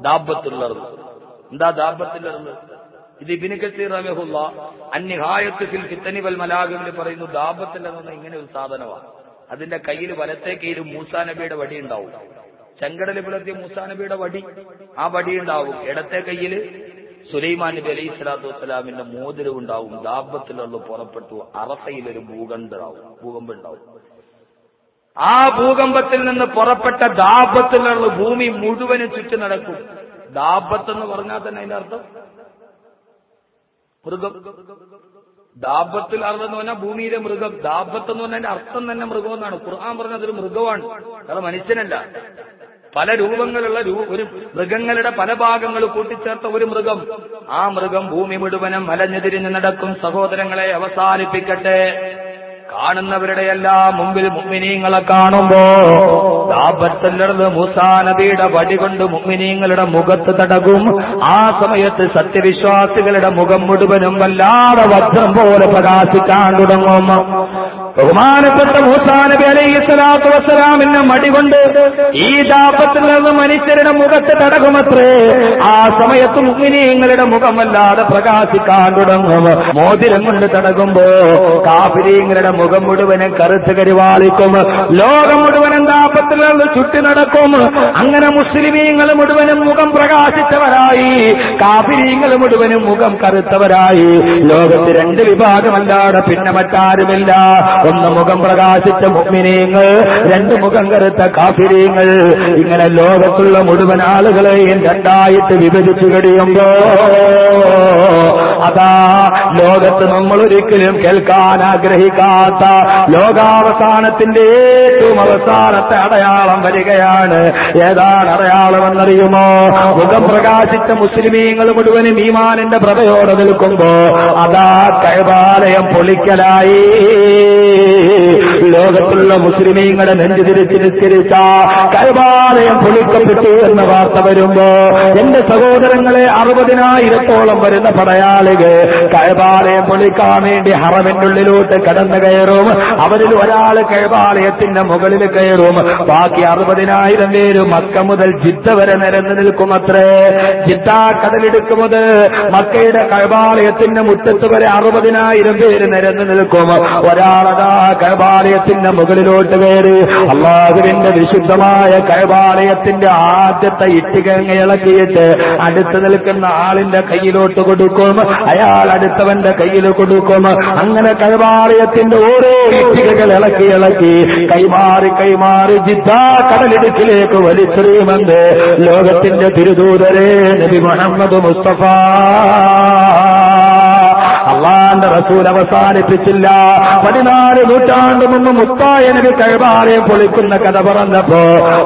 ദാപത്തുള്ളത് എന്താ ദാബത്തുള്ളത് ഇത് ഇബിന് കസീർ റഹുല്ല ഫിൽ ഫിത്തനി വൽ മലാഗിൽ പറയുന്നു ദാബത്തിൽ നിന്ന് ഇങ്ങനെ ഒരു സാധനമാണ്. അതിന്റെ കയ്യിൽ വലത്തെ കയ്യിൽ മൂസാ നബിയുടെ വടി ഉണ്ടാവും. ചെങ്കടൽ പുലർത്തിയ മൂസാ നബിയുടെ വടി. ആ വടി ഉണ്ടാവും. ഇടത്തെ കയ്യിൽ സുലൈമാൻ നബി അലൈഹി സ്വലാത്തു വസ്സലാമിന്റെ മോതിരം ഉണ്ടാവും. ദാബത്തിലുള്ള പുറപ്പെട്ടു അറഫയിൽ ഒരു ഭൂകമ്പുണ്ടാവും. ഭൂകമ്പം ഉണ്ടാവും ആ ഭൂകമ്പത്തിൽ നിന്ന് പുറപ്പെട്ട ദാബത്തിലുള്ള ഭൂമി മുഴുവനും ചുറ്റി നടക്കും. ദാബത്ത് എന്ന് പറഞ്ഞാൽ തന്നെ അതിന്റെ അർത്ഥം മൃഗം. ദാബത്തിൽ എന്ന് പറഞ്ഞാൽ ഭൂമിയിലെ മൃഗം. ദാബത്ത് എന്ന് പറഞ്ഞാൽ അർത്ഥം തന്നെ മൃഗം എന്നാണ് ഖുർആൻ പറഞ്ഞത് അതൊരു മൃഗമാണ്. അത് മനുഷ്യനല്ല. പല രൂപങ്ങളുള്ള ഒരു മൃഗങ്ങളുടെ പല ഭാഗങ്ങൾ കൂട്ടിച്ചേർത്ത ഒരു മൃഗം. ആ മൃഗം ഭൂമി മുഴുവനും മലഞ്ഞെതിരിഞ്ഞ് നടക്കും. സഹോദരങ്ങളെ അവസാനിപ്പിക്കട്ടെ. കാണുന്നവരുടെ എല്ലാം മുമ്പിൽ മുമ്മിനീങ്ങളെ കാണുമ്പോ ദാബത്തല്ലടന്ന് മൂസാ നബിയുടെ വടി കൊണ്ട് മുമ്മിനീങ്ങളുടെ മുഖത്ത് തടകും. ആ സമയത്ത് സത്യവിശ്വാസികളുടെ മുഖം മുഴുവനും വല്ലാതെ വജ്രം പോലെ പ്രകാശിക്കാൻ തുടങ്ങും. ബഹുമാനപ്പെട്ട മൂസാനബി അലൈഹി സ്വലാത്തു വസ്സലാമിന്റെ മടി കൊണ്ട് ഈ ദാപത്തിൽ നിന്ന് മനുഷ്യരുടെ മുഖത്ത് തടകുമത്രേ. ആ സമയത്ത് മുഗ്മിനീങ്ങളുടെ മുഖമല്ലാതെ പ്രകാശിക്കാൻ തുടങ്ങും. മോതിരം കൊണ്ട് തടകുമ്പോ കാഫിരീങ്ങളുടെ മുഖം മുഴുവനും കറുത്ത് കരിവാളിക്കും. ലോകം മുഴുവനും ദാപത്തിൽ നിന്ന് ചുറ്റി നടക്കും. അങ്ങനെ മുസ്ലിമീങ്ങൾ മുഴുവനും മുഖം പ്രകാശിച്ചവരായി. കാഫിരീങ്ങൾ മുഴുവനും മുഖം കറുത്തവരായി. ലോകത്ത് രണ്ട് വിഭാഗമല്ലാതെ പിന്നെ മറ്റാരുമില്ല. ഒന്ന് മുഖം പ്രകാശിച്ച മുഗ്മിനീങ്ങൾ രണ്ട് മുഖം കറുത്ത കാഫിരീങ്ങൾ. ഇങ്ങനെ ലോകത്തുള്ള മുഴുവൻ ആളുകളെയും രണ്ടായിട്ട് വിഭജിച്ചു കഴിയുമ്പോ അതാ ലോകത്ത് നമ്മൾ ഒരിക്കലും കേൾക്കാൻ ആഗ്രഹിക്കാത്ത ലോകാവസാനത്തിന്റെ ഏറ്റവും അവസാനത്തെ അടയാളം വരികയാണ്. ഏതാണ് അടയാളമെന്നറിയുമോ? മുഖം പ്രകാശിച്ച മുസ്ലിമീങ്ങൾ മുഴുവനും ഈമാനിന്റെ പ്രഭയോടെ നിൽക്കുമ്പോ അതാ കൈവാലയം പൊളിക്കലായി. ലോകത്തുള്ള മുസ്ലിമീങ്ങളെ നെഞ്ചു തിരിച്ചു നിസ്കരിച്ച കൈവാലയം പൊളിക്കപ്പെട്ടു എന്ന വാർത്ത വരുമ്പോ എന്റെ സഹോദരങ്ങളെ അറുപതിനായിരത്തോളം വരുന്ന പടയാളികൾ കൈവാലയം പൊളിക്കാൻ വേണ്ടി ഹറമിന്റെ ഉള്ളിലോട്ട് കടന്നു കയറും. അവരിൽ ഒരാൾ കൈവാലയത്തിന്റെ മുകളിൽ കയറും. ബാക്കി അറുപതിനായിരം പേര് മക്ക മുതൽ ജിദ്ദ വരെ നിരന്നു നിൽക്കുമത്രേ. ജിദ്ദ കടലെടുക്കുന്നത് മക്കയുടെ കൈവാലയത്തിന്റെ മുറ്റത്ത് വരെ അറുപതിനായിരം പേര് നിരന്നു നിൽക്കും. ഒരാളതാ കൈവാലയത്തിന്റെ മുകളിലോട്ട് കയറി അള്ളാഹുവിന്റെ വിശുദ്ധമായ കൈവാലയത്തിന്റെ ആദ്യത്തെ ഇട്ടികങ്ങ ഇളക്കിയിട്ട് അടുത്ത് നിൽക്കുന്ന ആളിന്റെ കയ്യിലോട്ട് കൊടുക്കും. അയാൾ അടുത്തവന്റെ കയ്യിൽ കൊടുക്കും. അങ്ങനെ കൈവാലയത്തിന്റെ ഓരോ ഇട്ടികകൾ ഇളക്കി ഇളക്കി കൈമാറി കൈമാറി ജിദ്ദ കടലിടുക്കിലേക്ക് വലിച്ചെറിയുമെന്ന് ലോകത്തിന്റെ തിരുദൂതരെ നബി മുഹമ്മദ് മുസ്തഫ അള്ളാന്റെ റസൂൽ അവസാനിപ്പിച്ചില്ല. പതിനാല് നൂറ്റാണ്ട് മുമ്പ് മുത്തായ നബി കൈവാലയം പൊളിക്കുന്ന കഥ പറഞ്ഞപ്പോ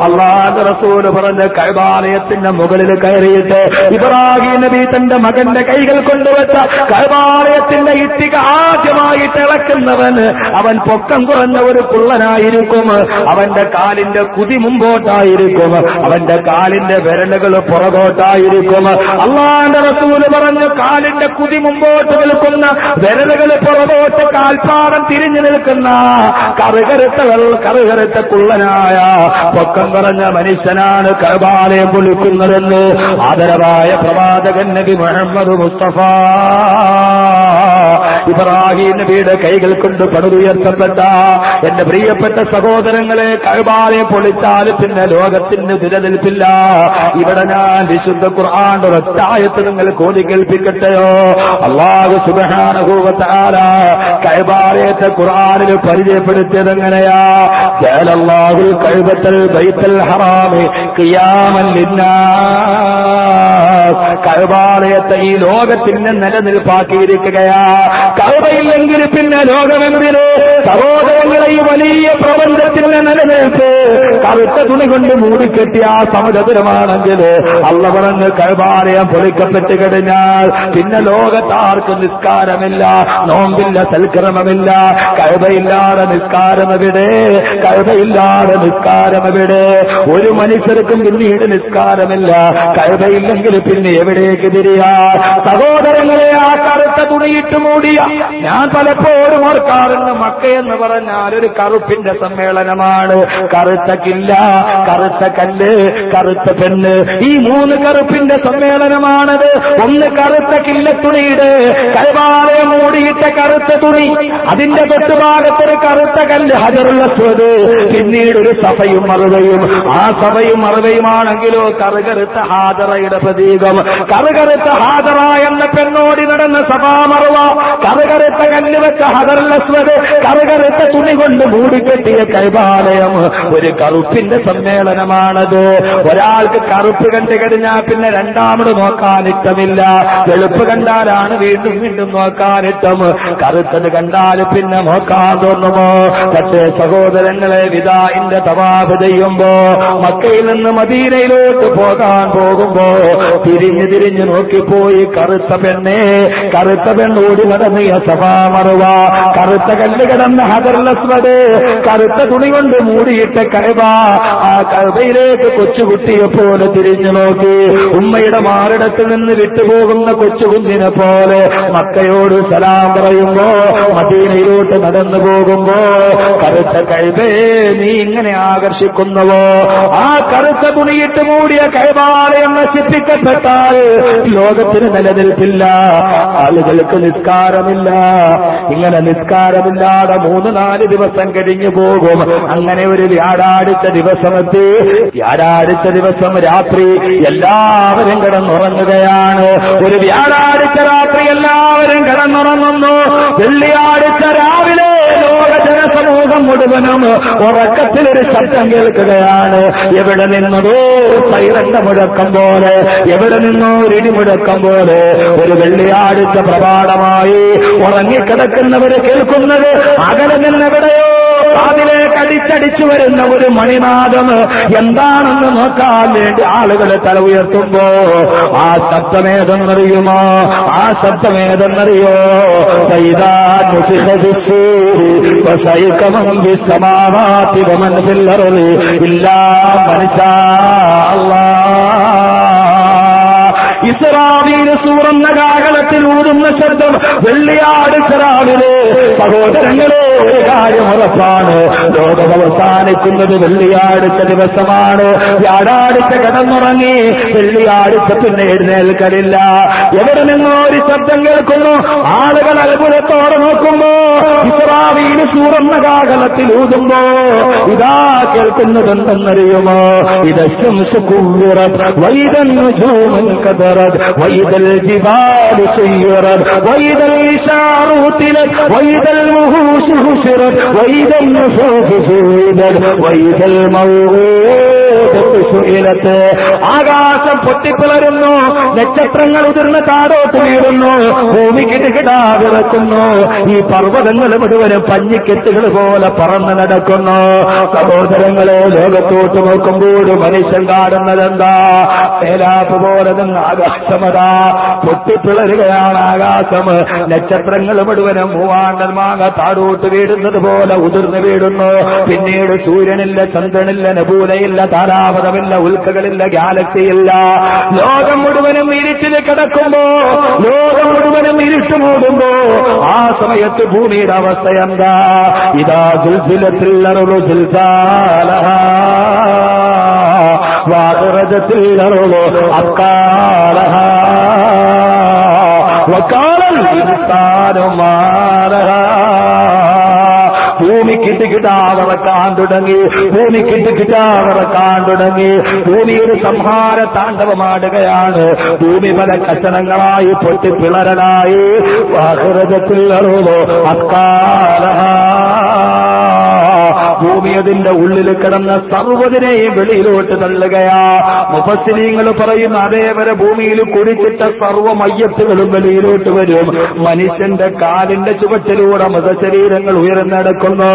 അള്ളാന്റെ റസൂൽ പറഞ്ഞ് കൈബാലയത്തിന്റെ മുകളിൽ കയറിയിട്ട് ഇബ്രാഹിം നബി തന്റെ മകന്റെ കൈകൾ കൊണ്ടുവച്ച കൈബാലയത്തിന്റെ ഇട്ടിക ആദ്യമായിട്ട് തിളക്കുന്നവന് അവൻ പൊക്കം കുറഞ്ഞ ഒരു കുള്ളനായിരിക്കും അവന്റെ കാലിന്റെ കുതി മുമ്പോട്ടായിരിക്കും. അവന്റെ കാലിന്റെ വിരലുകൾ പുറകോട്ടായിരിക്കും. അള്ളാന്റെ റസൂൽ പറഞ്ഞു കാലിന്റെ കുതി മുമ്പോട്ട് നിൽക്കുന്ന വിരലുകൾ പുറകോട്ട് കാൽപ്പാടം തിരിഞ്ഞു നിൽക്കുന്ന കറുകറുത്ത കറുകരുത്ത കുള്ളനായ പൊക്കം കുറഞ്ഞ മനുഷ്യനാണ് കർബാലയം പൊളിക്കുന്നതെന്ന് ആദരവായ പ്രവാചകൻ നബി മുഹമ്മദ് മുസ്തഫ. ഇബ്രാഹിം നബിയുടെ കൈകൾ കൊണ്ട് പടുതുയർത്തപ്പെട്ട എന്റെ പ്രിയപ്പെട്ട സഹോദരങ്ങളെ കഴിവാലെ പൊളിച്ചാൽ പിന്നെ ലോകത്തിന് നിലനിൽപ്പില്ല. ഇവിടെ ഞാൻ വിശുദ്ധ ഖുർആാന്റെ ഒറ്റായത്ത് നിങ്ങൾ കോടി കേൾപ്പിക്കട്ടെയോ? അള്ളാഹു സുബഹാനുഭവത്താല കൈബാലയത്തെ ഖുർആാനിൽ പരിചയപ്പെടുത്തിയത് എങ്ങനെയാ? ജലല്ലാഹുൽ കൈബത്തൽ ബൈത്തൽ ഹറാമി കിയാമല്ലിന്ന കൈബാലയത്തെ ഈ ലോകത്തിന് നിലനിൽപ്പാക്കിയിരിക്കുകയാ. കൗബയില്ലെങ്കിൽ പിന്നെ ലോകമെന്തിന് സഹോദരങ്ങളെ ഈ വലിയ പ്രപഞ്ചത്തിന്റെ നിലനിൽപ്പ് കറുത്ത തുണി കൊണ്ട് മൂടിക്കെട്ടിയ ആ സമുദ്രമാണെങ്കിൽ അള്ള പറഞ്ഞ് കൈബാലയം പൊളിക്കപ്പെട്ട് കഴിഞ്ഞാൽ പിന്നെ ലോകത്താർക്ക് നിസ്കാരമില്ല നോമ്പില്ല സൽക്രമമില്ല കഴുതയില്ലാതെ നിസ്കാരം എവിടെ കഴുതയില്ലാതെ നിസ്കാരം എവിടെ ഒരു മനുഷ്യർക്കും പിന്നീട് നിസ്കാരമില്ല കഴുതയില്ലെങ്കിൽ പിന്നെ എവിടേക്ക് തിരിയാ സഹോദരങ്ങളെ ആ കറുത്ത തുണിയിട്ട് മൂടിയ ഞാൻ പലപ്പോഴും ഓർക്കാറുണ്ട് മക്ക എന്ന് പറഞ്ഞാൽ ഒരു കറുപ്പിന്റെ സമ്മേളനമാണ്. കറുത്ത കില്ല കറുത്ത കല്ല് കറുത്ത പെണ്ണ്. ഈ മൂന്ന് കറുപ്പിന്റെ സമ്മേളനമാണത്. ഒന്ന് കറുത്ത കില്ല കില്ലത്തുണിയുടെ കൈവാലയം മൂടിയിട്ട കറുത്ത തുണി. അതിന്റെ തൊട്ടുഭാഗത്തൊരു കറുത്ത കല്ല് ഹജറുള്ള സ്വത് പിന്നീട് ഒരു സഭയും മറുവയും ആ സഭയും മറുവയുമാണെങ്കിലോ കറുകറുത്ത ഹാജറയുടെ പ്രതീകം. കറുകറുത്ത ഹാജറ എന്ന പെണ്ണോടി നടന്ന സഭാമറുവ. കറുകറുത്ത കല്ല് വെച്ച ഹദർലസ്വത് കറുകറുത്ത തുണി കൊണ്ട് മൂടിക്കെട്ടിയ കൈബാലയം ഒരു കറുപ്പിന്റെ സമ്മേളനമാണത്. ഒരാൾക്ക് കറുപ്പ് കണ്ടു കഴിഞ്ഞാൽ പിന്നെ രണ്ടാമത് നോക്കാനിട്ടമില്ല വെളുപ്പ് കണ്ടാലാണ് വീണ്ടും വീണ്ടും നോക്കാനിട്ടം കറുത്തത് കണ്ടാൽ പിന്നെ നോക്കാൻ തോന്നുമോ? പക്ഷേ സഹോദരങ്ങളെ വിദായിന്റെ തവാഫ് ചെയ്യുമ്പോ മക്കയിൽ നിന്ന് മദീനയിലോട്ട് പോകാൻ പോകുമ്പോ തിരിഞ്ഞു തിരിഞ്ഞു നോക്കിപ്പോയി കറുത്ത പെണ്ണേ കറുത്ത പെണ്ണോടി നടന്നിയ സഭാമറുവ കറുത്ത കല്ല് കിടന്ന ഹദർലസ്വത് കറുത്ത തുണി കൊണ്ട് മൂടിയിട്ട കഴിവ ആ കൈവയിലേക്ക് കൊച്ചുകുട്ടിയെ പോലെ തിരിഞ്ഞു നോക്കി. ഉമ്മയുടെ മാറിടത്ത് നിന്ന് വിട്ടുപോകുന്ന കൊച്ചുകുഞ്ഞിനെ പോലെ മക്കയോട് സലാം പറയുമ്പോ മദീനയിലോട്ട് നടന്നു പോകുമ്പോ കറുത്ത കൈവേ നീ ഇങ്ങനെ ആകർഷിക്കുന്നുവോ? ആ കറുത്ത തുണിയിട്ട് മൂടിയ കൈവാലയം നശിപ്പിക്കപ്പെട്ടാൽ ലോകത്തിന് നിലനിൽപ്പില്ല. ആളുകൾക്ക് നിസ്കാരമില്ല. ഇങ്ങനെ നിസ്കാരമില്ലാതെ മൂന്ന് നാല് ദിവസം കഴിഞ്ഞു പോകും. അങ്ങനെ ഒരു വ്യാഴാഴ്ച ദിവസമെത്തി വ്യാഴാഴ്ച ദിവസം രാത്രി എല്ലാവരും കിടന്നുറങ്ങുകയാണ്. ഒരു വ്യാഴാഴ്ച രാത്രി എല്ലാവരും കിടന്നുറങ്ങുന്നു. വെള്ളിയാഴ്ച രാവിലെ ലോക ജനസമൂഹം മുഴുവനും ഉറക്കത്തിലൊരു ശബ്ദം കേൾക്കുകയാണ്. എവിടെ നിന്നതോ സൈറന്റെ മുഴക്കം പോലെ എവിടെ നിന്നോ ഇടിമുഴക്കം പോലെ. ഒരു വെള്ളിയാഴ്ച പ്രഭാതമായി ഉറങ്ങിക്കിടക്കുന്നവര് കേൾക്കുന്നത് അകലെ നിന്നെവിടെയോ കാതിലേക്ക് വരുന്ന ഒരു മണിനാഥം എന്താണെന്ന് നോക്കാൻ വേണ്ടി ആളുകൾ തല ഉയർത്തുമ്പോ ആ ശബ്ദമേതെന്നറിയുമോ? ആ ശബ്ദമേതെന്നറിയോ? ഇല്ലാ മനുഷ്യ ഇസ്രാവീന് സൂറന്ന കാകളത്തിൽ ഊതുന്ന ശബ്ദം വെള്ളിയാഴ്ച രാവിലെ സഹോദരങ്ങളെ ഒരു കാര്യം ഉറപ്പാണ്. ലോകം അവസാനിക്കുന്നത് വെള്ളിയാഴ്ച ദിവസമാണ്. വ്യാഴാഴ്ച കടന്നുറങ്ങി വെള്ളിയാഴ്ച പിന്നെ എഴുന്നേൽക്കലില്ല. എവിടെ നിന്നോ ഒരു ശബ്ദം കേൾക്കുന്നു. ആളുകൾ അത്ഭുതത്തോടെ നോക്കുമ്പോ ഇസ്രാവീന് സൂറന്ന കാകളത്തിൽ ഊതുമ്പോ ഇതാ കേൾക്കുന്നതെന്തെന്നറിയുമോ? ഇതും വൈതന്നു ജൂമൻ سيرت وإذا الجبال سيرت وإذا اليسار تلت وإذا الوهوش هسرت وإذا النفوس سيدت وإذا الموءود ശുയിലത്ത് ആകാശം പൊട്ടിപ്പിളരുന്നു നക്ഷത്രങ്ങൾ ഉതിർന്ന താരോട്ട് വീഴുന്നു ഭൂമി കിടുകിടാ വിറക്കുന്നു. ഈ പർവതങ്ങൾ മുഴുവനും പഞ്ഞിക്കെട്ടുകൾ പോലെ പറന്ന് നടക്കുന്നു. സഹോദരങ്ങളെ ലോകത്തോട്ട് നോക്കുമ്പോൾ മനുഷ്യൻ കാണുന്നതെന്താ ഏലാപ്പ് പോലെ നിന്ന് ആകാശമതാ പൊട്ടിപ്പിളരുകയാണ് ആകാശം. നക്ഷത്രങ്ങൾ മുഴുവനും മൂവാണ്ടൻ മാങ്ങ താടോട്ട് വീടുന്നത് പോലെ ഉതിർന്നു വീഴുന്നു. പിന്നീട് സൂര്യനില്ല ചന്ദ്രനില്ല നബൂലയില്ല താര നാലാമത് ഉൽക്കകളില്ല ഗാലക്സിയില്ല. ലോകം മുഴുവനും ഇരുട്ടിൽ കിടക്കുമ്പോ ലോകം മുഴുവനും ഇരുട്ട് മൂടുമ്പോ ആ സമയത്ത് ഭൂമിയുടെ അവസ്ഥ എന്താ? ഇതാ ദുൽസിലത്തില്ലറുളു ദുൽസാല വാതറജത്തില്ലറുളു അക്കാല മാറ നോക്കിയിട്ട് കിട്ടാതറക്കാൻ തുടങ്ങി ഭൂമി ഭൂമിക്കിട്ട് കിട്ടാതറക്കാൻ തുടങ്ങി ഭൂമിയുടെ സംഹാര താണ്ഡവമാടുകയാണ് ഭൂമി പല കഷണങ്ങളായി പൊട്ടി പിളരലായി. അക്കാല ഭൂമി അതിന്റെ ഉള്ളിൽ കിടന്ന സർവതിനെയും വെളിയിലോട്ട് തള്ളുകയാ. മുഫസ്സിനീങ്ങൾ പറയുന്ന അതേവരെ ഭൂമിയിൽ കുഴിച്ചിട്ട സർവ മയ്യത്തുകളും വെളിയിലോട്ട് വരും. മനുഷ്യന്റെ കാലിന്റെ ചുവട്ടിലൂടെ മൃതശരീരങ്ങൾ ഉയർന്നെടുക്കുന്നു.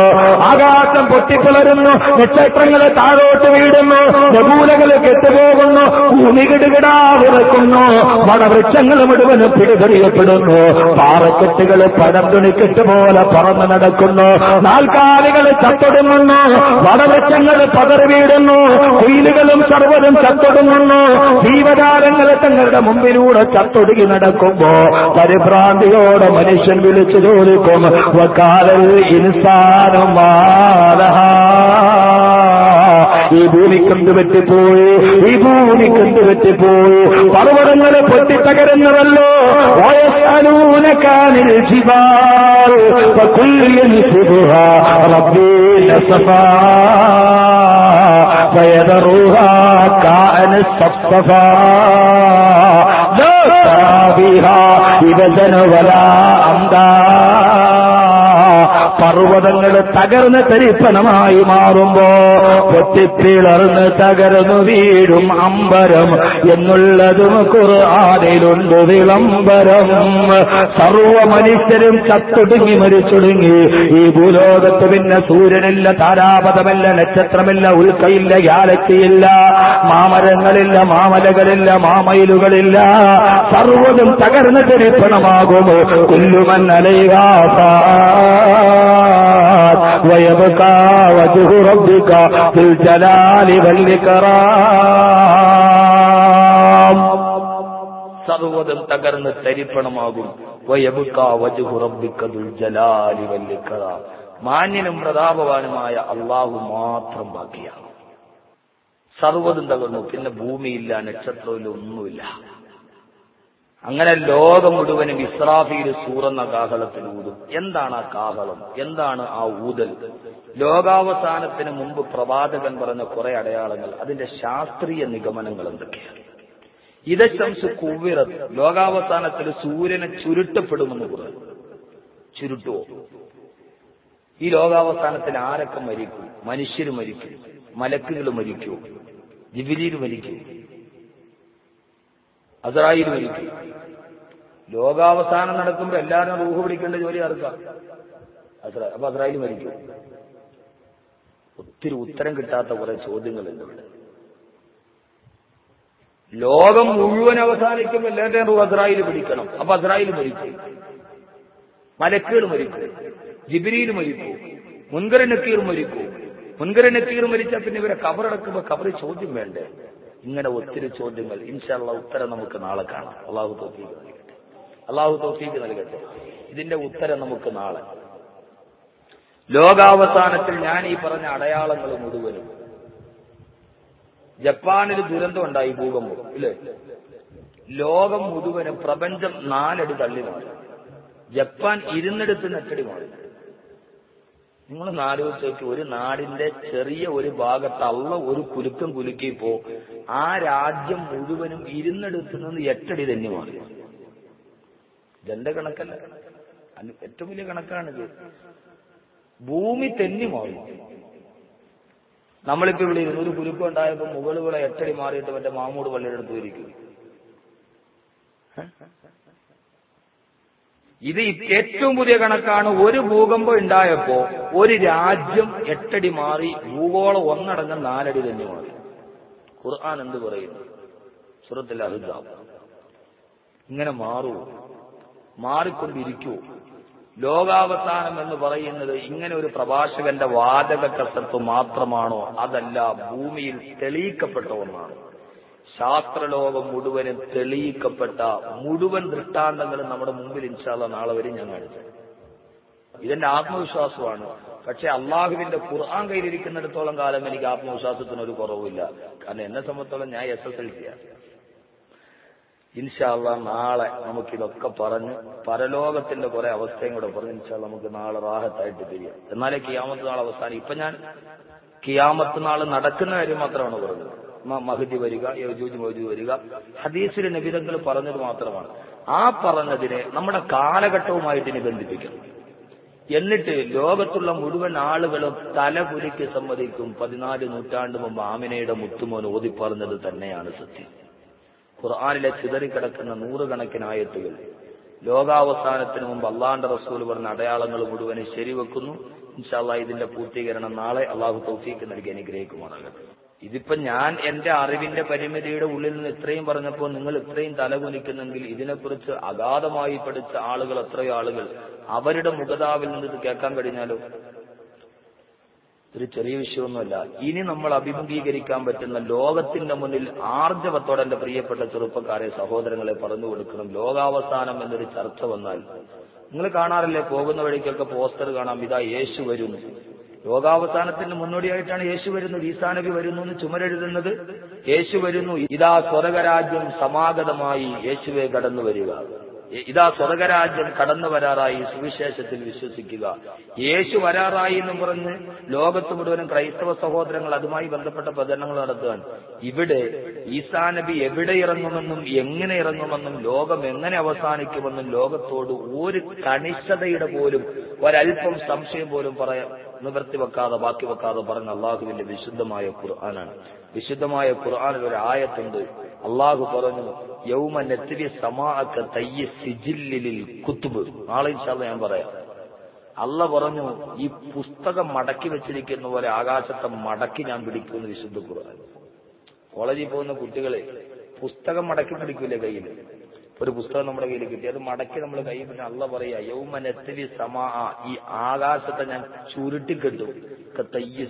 ആകാശം പൊട്ടിപ്പിളരുന്നു നക്ഷത്രങ്ങളെ താഴോട്ട് വീടുന്നു ബഹൂലകൾ കെട്ടുപോകുന്നു ഭൂമി കിടുകിടാ വിറക്കുന്നു. വടവൃക്ഷങ്ങൾ മുഴുവനും പിടിതെറിയപ്പെടുന്നു. പാറക്കെട്ടുകൾ പടം തുണിക്കെട്ട് പോലെ പറന്ന് നടക്കുന്നു. നാൽക്കാലികൾ ചത്തൊടുങ്ങുന്നു. ചത്തൊടുങ്ങുന്നു വടവൃക്ഷങ്ങൾ പതറി വീടുന്നു കുയിലുകളും സർവതും ചത്തൊടുങ്ങുന്നു. ജീവജാലങ്ങൾ തങ്ങളുടെ മുമ്പിലൂടെ ചത്തൊടുങ്ങി നടക്കുമ്പോ പരിഭ്രാന്തിയോടെ മനുഷ്യൻ വിളിച്ചു ചോദിക്കും വക്കാലൽ ഈ ഭൂമി കണ്ടുവെച്ച് പോയി ഈ ഭൂമി കണ്ടുവെച്ച് പോയി പർവതങ്ങളെ പൊട്ടിത്തകരുന്നതല്ലോ. ൂഹ വിഭജന വരാ അന്താ പർവതങ്ങൾ തകർന്ന് തരിപ്പണമായി മാറുമ്പോ പൊട്ടിപ്പിളർന്ന് തകർന്നു വീഴും അമ്പരം എന്നുള്ളതും ഖുർആാനിലുണ്ട് വിളംബരം. സർവ മനുഷ്യരും ചത്തൊടുങ്ങി മരിച്ചൊടുങ്ങി. ഈ ഭൂലോകത്ത് പിന്നെ സൂര്യനില്ല താരാപഥമില്ല നക്ഷത്രമില്ല ഉൽക്കയില്ല യാലക്കിയില്ല മാമരങ്ങളില്ല മാമലകളില്ല മാമയിലുകളില്ല. സർവതും തകർന്ന് തരിപ്പണമാകുമോ കുല്ലുമൻ അലൈകാസാ ويبقى وجه ربك ذو الجلال والإكرام സർവ്വതും തകർന്ന് തരിപ്പണമാകും വയബുക്കാ വജുഹു റബ്ബിക്കതുൽ ജലാലി വല്ലിക്കറ മാന്യനും പ്രതാപവാനുമായ അള്ളാഹു മാത്രം ബാക്കിയാണ് സർവ്വതും തകർന്നു പിന്നെ ഭൂമിയില്ല നക്ഷത്രമില്ല ഒന്നുമില്ല അങ്ങനെ ലോകം മുഴുവനും ഇസ്രാഫീൽ സൂറന്ന കാഹളത്തിൽ ഊതും. എന്താണ് ആ കാഹളം? എന്താണ് ആ ഊതൽ? ലോകാവസാനത്തിന് മുമ്പ് പ്രവാചകൻ പറഞ്ഞ കുറെ അടയാളങ്ങൾ അതിന്റെ ശാസ്ത്രീയ നിഗമനങ്ങൾ എന്തൊക്കെയാണ്? ഇതശംസ് കുവിറ ലോകാവസാനത്തിൽ സൂര്യനെ ചുരുട്ടപ്പെടുമെന്ന് പറഞ്ഞു. ചുരുട്ടുവോ? ഈ ലോകാവസാനത്തിൽ ആരൊക്കെ മരിക്കും? മനുഷ്യർ മരിക്കും മലക്കുകൾ മരിക്കൂ ജിബിലിയിൽ മരിക്കും അസറായിൽ മരിക്കും ലോകാവസാനം നടക്കുമ്പോൾ എല്ലാവരും റൂഹ് പിടിക്കേണ്ട ജോലി ആർക്കാം? അസറ അപ്പൊ അസറായി മരിക്കും ഒത്തിരി ഉത്തരം കിട്ടാത്ത കുറെ ചോദ്യങ്ങളുണ്ട് ഇവിടെ. ലോകം മുഴുവൻ അവസാനിക്കുമ്പോൾ എല്ലാവരുടെയും റൂഹ് അസറായിൽ പിടിക്കണം. അപ്പൊ അസറായിൽ മരിക്കും മലക്കുകൾ മരിക്കും ജിബിരിയിൽ മരിക്കും മുൻകര നക്കീർ മരിക്കും മുൻകര നക്കീർ മരിച്ചാൽ പിന്നെ ഇവരെ കബറടക്കുമ്പോൾ കബറി ചോദ്യം വേണ്ടേ? ഇങ്ങനെ ഒത്തിരി ചോദ്യങ്ങൾ. ഇൻഷാള്ള ഉത്തരം നമുക്ക് നാളെ കാണാം. അള്ളാഹു തോഫീക്ക് നൽകട്ടെ. അള്ളാഹു തോഫീക്ക് നൽകട്ടെ. ഇതിന്റെ ഉത്തരം നമുക്ക് നാളെ. ലോകാവസാനത്തിൽ ഞാൻ ഈ പറഞ്ഞ അടയാളങ്ങൾ മുഴുവനും ജപ്പാനിൽ ദുരന്തം ഉണ്ടായി ഭൂകമ്പം ഇല്ലേ? ലോകം മുഴുവനും പ്രപഞ്ചം നാലടി തള്ളി മാറി ജപ്പാൻ ഇരുന്നിടത്ത് നെറ്റടി മാറി. നിങ്ങൾ ആലോചിച്ച് ഒരു നാടിന്റെ ചെറിയ ഒരു ഭാഗത്ത് അള്ള ഒരു കുലുക്കം കുലുക്കിയപ്പോ ആ രാജ്യം മുഴുവനും ഇരുന്നെടുത്തു നിന്ന് എട്ടടി തന്നെ മാറി. ഇതെന്റെ കണക്കല്ല? ഏറ്റവും വലിയ കണക്കാണിത്. ഭൂമി തെന്നി മാറി. നമ്മളിപ്പോ ഇവിടെ ഇരുന്നൂറ് കുലുക്കം ഉണ്ടായപ്പോ മുകളുകളെ എട്ടടി മാറിയിട്ട് മറ്റേ മാമൂട് പള്ളിയുടെ അടുത്ത് ഇരിക്കും ഇത് ഏറ്റവും പുതിയ കണക്കാണ്. ഒരു ഭൂകമ്പം ഉണ്ടായപ്പോ ഒരു രാജ്യം എട്ടടി മാറി ഭൂഗോളം ഒന്നടങ്കം നാലടി തന്നെ മാറി. ഖുർആൻ എന്ത് പറയുന്നു? സുഹൃത്തിൽ അഹിദാബ് ഇങ്ങനെ മാറൂ. മാറിക്കൊണ്ടിരിക്കൂ. ലോകാവസാനം എന്ന് പറയുന്നത് ഇങ്ങനെ ഒരു പ്രഭാഷകന്റെ വാചക കസർത്ത് മാത്രമാണോ? അതല്ല ഭൂമിയിൽ തെളിയിക്കപ്പെട്ട ഒന്നാണ്. ശാസ്ത്രലോകം മുഴുവനും തെളിയിക്കപ്പെട്ട മുഴുവൻ ദൃഷ്ടാന്തങ്ങളും നമ്മുടെ മുമ്പിൽ ഇൻഷാല്ല നാളെ വരെ ഞാൻ കാണിച്ചു ഇതെന്റെ ആത്മവിശ്വാസമാണ്. പക്ഷെ അള്ളാഹുവിന്റെ ഖുർആൻ കയ്യിലിരിക്കുന്നിടത്തോളം കാലം എനിക്ക് ആത്മവിശ്വാസത്തിന് ഒരു കുറവുമില്ല. കാരണം എന്നെ സംബന്ധിച്ചോളം ഞാൻ എസ് എസ് എൽ സിയാണ് ഇൻഷാല്ല നാളെ നമുക്കിതൊക്കെ പറഞ്ഞ് പരലോകത്തിന്റെ കുറെ അവസ്ഥയും കൂടെ പറഞ്ഞ് ഇൻഷാല്ല നമുക്ക് നാളെ റാഹത്തായിട്ട് തിരിയാം. എന്നാലേ കിയാമത്ത് നാൾ അവസാനം ഇപ്പൊ ഞാൻ കിയാമത്ത് നാൾ നടക്കുന്ന കാര്യം മാത്രമാണ് പറഞ്ഞത്. മഹദി വരിക യജൂജ് മൗജൂജ് വരിക. ഹദീസിലെ നിബിധങ്ങൾ പറഞ്ഞത് മാത്രമാണ്. ആ പറഞ്ഞതിനെ നമ്മുടെ കാലഘട്ടവുമായിട്ട് ബന്ധിപ്പിക്കണം എന്നിട്ട് ലോകത്തുള്ള മുഴുവൻ ആളുകളും തലപുലിക്ക് സമ്മതിക്കും. പതിനാല് നൂറ്റാണ്ട് മുമ്പ് ആമിനയുടെ മുത്തുമോൻ ഓതിപ്പറഞ്ഞത് തന്നെയാണ് സത്യം. ഖുർആാനിലെ ചിതറിക്കിടക്കുന്ന നൂറുകണക്കിന് ആയത്തുകൾ. ലോകാവസാനത്തിന് മുമ്പ് അള്ളാന്റെ റസൂൽ പറഞ്ഞ അടയാളങ്ങൾ മുഴുവനും ശരിവെക്കുന്നു. ഇൻഷാല്ലാ ഇതിന്റെ പൂർത്തീകരണം നാളെ. അള്ളാഹു തൗഫീക്ക് നൽകി അനുഗ്രഹിക്കുമാറാകട്ടെ. ഇതിപ്പോ ഞാൻ എന്റെ അറിവിന്റെ പരിമിതിയുടെ ഉള്ളിൽ നിന്ന് ഇത്രയും പറഞ്ഞപ്പോൾ നിങ്ങൾ ഇത്രയും തലകുലിക്കുന്നെങ്കിൽ ഇതിനെക്കുറിച്ച് അഗാധമായി പഠിച്ച ആളുകൾ എത്രയോ ആളുകൾ. അവരുടെ മുഖതാവിൽ നിന്ന് ഇത് കേൾക്കാൻ കഴിഞ്ഞാലോ? ഒരു ചെറിയ വിഷയമൊന്നുമല്ല. ഇനി നമ്മൾ അഭിമുഖീകരിക്കാൻ പറ്റുന്ന ലോകത്തിന്റെ മുന്നിൽ ആർജവത്തോടെ എന്റെ പ്രിയപ്പെട്ട ചെറുപ്പക്കാരെ സഹോദരങ്ങളെ പറഞ്ഞു കൊടുക്കണം. ലോകാവസാനം എന്നൊരു ചർച്ച വന്നാൽ. നിങ്ങൾ കാണാറില്ലേ? പോകുന്ന വഴിക്കൊക്കെ പോസ്റ്റർ കാണാം. ഇതാ യേശു വരുന്നു ലോകാവസാനത്തിന് മുന്നോടിയായിട്ടാണ് യേശു വരുന്നത്. ഈസാ നബി വരുന്നു എന്ന് ചുമരെഴുതുന്നത്. യേശു വരുന്നു. ഇതാ സ്വർഗരാജ്യം സമാഗതമായി യേശുവെ കടന്നു വരിക ഇതാ സ്വർഗരാജ്യം കടന്നു വരാറായി സുവിശേഷത്തിൽ വിശ്വസിക്കുക. യേശു വരാറായി എന്ന് പറഞ്ഞ് ലോകത്ത് മുഴുവനും ക്രൈസ്തവ സഹോദരങ്ങൾ അതുമായി ബന്ധപ്പെട്ട പ്രചരണങ്ങൾ നടത്തുവാൻ. ഇവിടെ ഈസാ നബി എവിടെ ഇറങ്ങുമെന്നും എങ്ങനെ ഇറങ്ങുമെന്നും ലോകം എങ്ങനെ അവസാനിക്കുമെന്നും ലോകത്തോട് ഒരു കണിശതയുടെ പോലും ഒരൽപ്പം സംശയം പോലും പറയാൻ നിവർത്തി വെക്കാതെ ബാക്കി വെക്കാതെ പറഞ്ഞ അള്ളാഹുവിന്റെ വിശുദ്ധമായ ഖുർആനാണ്. വിശുദ്ധമായ ഖുർആാനിൽ ഒരു ആയത്തുണ്ട്. അള്ളാഹു പറഞ്ഞു യൗമ നെത്തിരി തയ്യ സിജില്ലിൽ കുത്തുബ്. നാളെ ഇൻഷാല്ല ഞാൻ പറയാം. അല്ല പറഞ്ഞു ഈ പുസ്തകം മടക്കി വെച്ചിരിക്കുന്ന പോലെ ആകാശത്തെ മടക്കി ഞാൻ പിടിക്കുമെന്ന് വിശുദ്ധ ഖുർആൻ. കോളേജിൽ പോകുന്ന കുട്ടികളെ പുസ്തകം മടക്കി പിടിക്കൂലേ കയ്യിൽ ഒരു പുസ്തകം നമ്മുടെ കയ്യിൽ കിട്ടി. അത് മടക്കി നമ്മൾ കയ്യിൽ പിന്നെ അല്ല പറയാ യൗമനത്തിരി സമാ ഈ ആകാശത്തെ ഞാൻ ചുരുട്ടിക്കെട്ടും.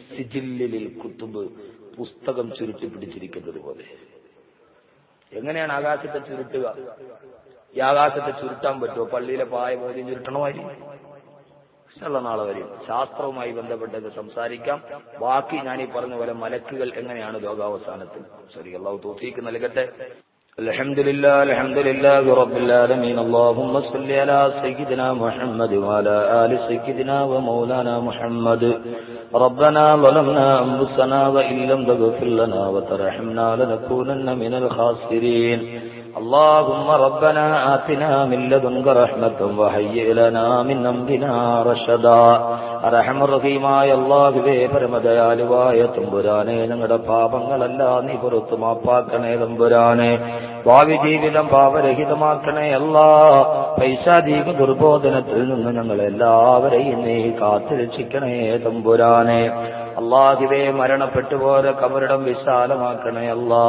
സിജില്ലിൽ കുത്തുബ്. പുസ്തകം ചുരുട്ടി പിടിച്ചിരിക്കുന്നത് പോലെ. എങ്ങനെയാണ് ആകാശത്തെ ചുരുട്ടുക? ഈ ആകാശത്തെ ചുരുട്ടാൻ പറ്റുമോ? പള്ളിയിലെ പായ പോലും ചുരുട്ടണമായിരിക്കും നാളെ വരും. ശാസ്ത്രവുമായി ബന്ധപ്പെട്ടത് സംസാരിക്കാം. ബാക്കി ഞാൻ ഈ പറഞ്ഞ പോലെ മലക്കുകൾ എങ്ങനെയാണ് ലോകാവസാനത്തിൽ ശരി അള്ളാഹു തോഫീക്ക് നൽകട്ടെ. الحمد لله الحمد لله رب العالمين. اللهم صل على سيدنا محمد وعلى آل سيدنا ومولانا محمد. ربنا ظلمنا أنفسنا وإن لم تغفر لنا وترحمنا لنكونن من الخاسرين. اللهم ربنا آتنا من لدنك رحمة وهيئ لنا من أمرنا رشدا അറഹമറഹീമായ അള്ളാഹുവേ പരമദയാലുവായ തമ്പുരാനെ ഞങ്ങളുടെ പാപങ്ങളെല്ലാം നീ പുറത്തു മാപ്പാക്കണേ തമ്പുരാനെ ഭാവി ജീവിതം പാപരഹിതമാക്കണേ അല്ലാ പൈശാദീക ദുർബോധനത്തിൽ നിന്ന് ഞങ്ങളെല്ലാവരെയും നീ കാത്തുരക്ഷിക്കണേ തമ്പുരാനെ അള്ളാഹുവേ മരണപ്പെട്ടു പോലെ കബറിടം വിശാലമാക്കണേ അല്ലാ.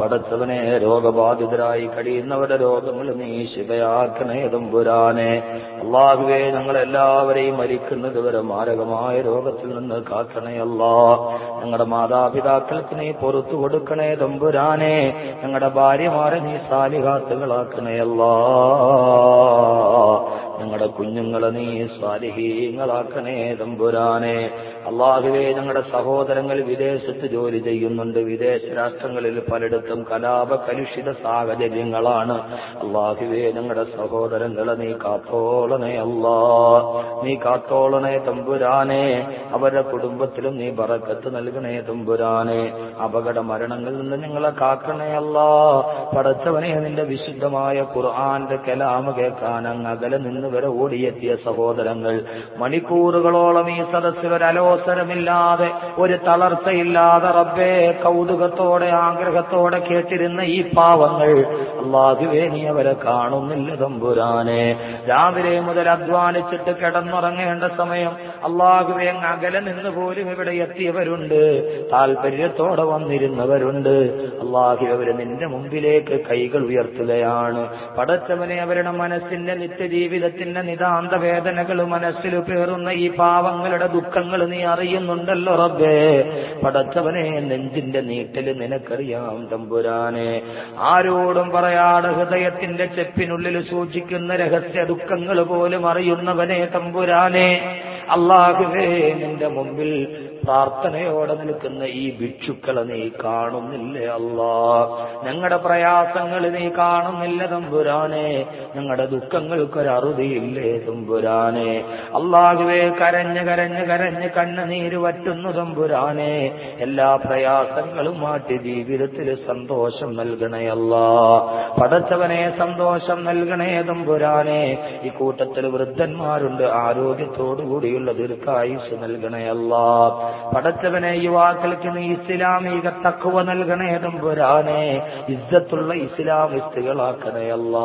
പടച്ചവനെ രോഗബാധിതരായി കഴിയുന്നവരുടെ രോഗങ്ങൾ നീ ശിവയാക്കണേ തമ്പുരാനെ. അള്ളാഹുവേ ഞങ്ങളെല്ലാവരെയും മരിക്കുന്നത് വരെ മാരകമായ രോഗത്തിൽ നിന്ന് കാക്കണേ അല്ലാ. ഞങ്ങളുടെ മാതാപിതാക്കൾക്ക് നീ പുറത്തു കൊടുക്കണേ തമ്പുരാനെ. ഞങ്ങളുടെ ഭാര്യമാരെ നീ സാലിഹാത്തുകളാക്കണേ അല്ലാ. ഞങ്ങളുടെ കുഞ്ഞുങ്ങളെ നീ സാലിഹീങ്ങളാക്കണേ തമ്പുരാനെ. അള്ളാഹുവേ ഞങ്ങളുടെ സഹോദരങ്ങൾ വിദേശത്ത് ജോലി ചെയ്യുന്നുണ്ട്. വിദേശ രാഷ്ട്രങ്ങളിൽ പലയിടത്തും കലാപ കലുഷിത സാഹചര്യങ്ങളാണ്. അള്ളാഹുവേ ഞങ്ങളുടെ സഹോദരങ്ങളെ നീ കാത്തോളണേ അല്ലാ. നീ കാത്തോളണേ തമ്പുരാനെ. അവരുടെ കുടുംബത്തിലും നീ പറക്കത്ത് നൽകണേ തമ്പുരാനെ. അപകട മരണങ്ങളിൽ നിന്ന് ഞങ്ങളെ കാക്കണേ അല്ലാ. പടച്ചവനെ നിന്റെ വിശുദ്ധമായ ഖുർആന്റെ കലാമ കേൾക്കാൻ അങ്ങ് അകലെ നിന്ന് വരെ ഓടിയെത്തിയ സഹോദരങ്ങൾ. മണിക്കൂറുകളോളം ഈ സദസ്സിൽ ഒരു അലോസരമില്ലാതെ ഒരു തളർച്ചയില്ലാതെ റബ്ബേ കൗതുകത്തോടെ ആഗ്രഹത്തോടെ കേട്ടിരുന്ന ഈ പാവങ്ങൾ അള്ളാഹുവേ നീ അവരെ കാണുന്നില്ല തമ്പുരാനെ. രാവിലെ മുതൽ അധ്വാനിച്ചിട്ട് കിടന്നുറങ്ങേണ്ട സമയം അള്ളാഹുവേ അകലെ നിന്ന് പോലും ഇവിടെ എത്തിയവരുണ്ട്. താല്പര്യത്തോടെ വന്നിരുന്നവരുണ്ട്. അള്ളാഹു അവർ നിന്റെ മുമ്പിലേക്ക് കൈകൾ ഉയർത്തുകയാണ്. പടച്ചവനെ അവരുടെ മനസ്സിന്റെ നിത്യജീവിതത്തിന്റെ നിതാന്ത വേദനകൾ മനസ്സിൽ പേറുന്ന ഈ പാവങ്ങളുടെ ദുഃഖങ്ങൾ നീ അറിയുന്നുണ്ടല്ലോ റബ്ബേ. പടച്ചവനെ നെഞ്ചിന്റെ നീട്ടൽ നിനക്കറിയാം തമ്പുരാനെ. ആരോടും പറയാതെ ഹൃദയത്തിന്റെ ചെപ്പിനുള്ളിൽ സൂചിക്കുന്ന രഹസ്യ ദുഃഖങ്ങൾ പോലും അറിയുന്നവനെ തമ്പുരാനെ. അള്ളാഹുവേ നിന്റെ മുമ്പിൽ പ്രാർത്ഥനയോടെ നിൽക്കുന്ന ഈ ഭിക്ഷുക്കളെ നീ കാണുന്നില്ലേ അല്ലാ ഞങ്ങളുടെ പ്രയാസങ്ങൾ നീ കാണുന്നില്ല തമ്പുരാനെ. ഞങ്ങളുടെ ദുഃഖങ്ങൾക്കൊരറുതിയില്ലേ തമ്പുരാനെ? അള്ളാഹുവേ കരഞ്ഞ് കരഞ്ഞ് കരഞ്ഞ് കണ്ണുനീര് വറ്റുന്നു തമ്പുരാനെ. എല്ലാ പ്രയാസങ്ങളും മാറ്റി ജീവിതത്തിൽ സന്തോഷം നൽകണേ അല്ലാ പടച്ചവനെ സന്തോഷം നൽകണേ തമ്പുരാനെ. ഈ കൂട്ടത്തിൽ വൃദ്ധന്മാരുണ്ട് ആരോഗ്യത്തോടുകൂടിയുള്ള ദീർഘായുസ് നൽകണേ അല്ലാ. പടച്ചവനെ യുവാക്കൾക്ക് നീ ഇസ്ലാമിക തക്കുവ നൽകണേ തമ്പുരാനെ. ഇസ്സത്തുള്ള ഇസ്ലാമിസ്റ്റുകളാക്കണേ അല്ല.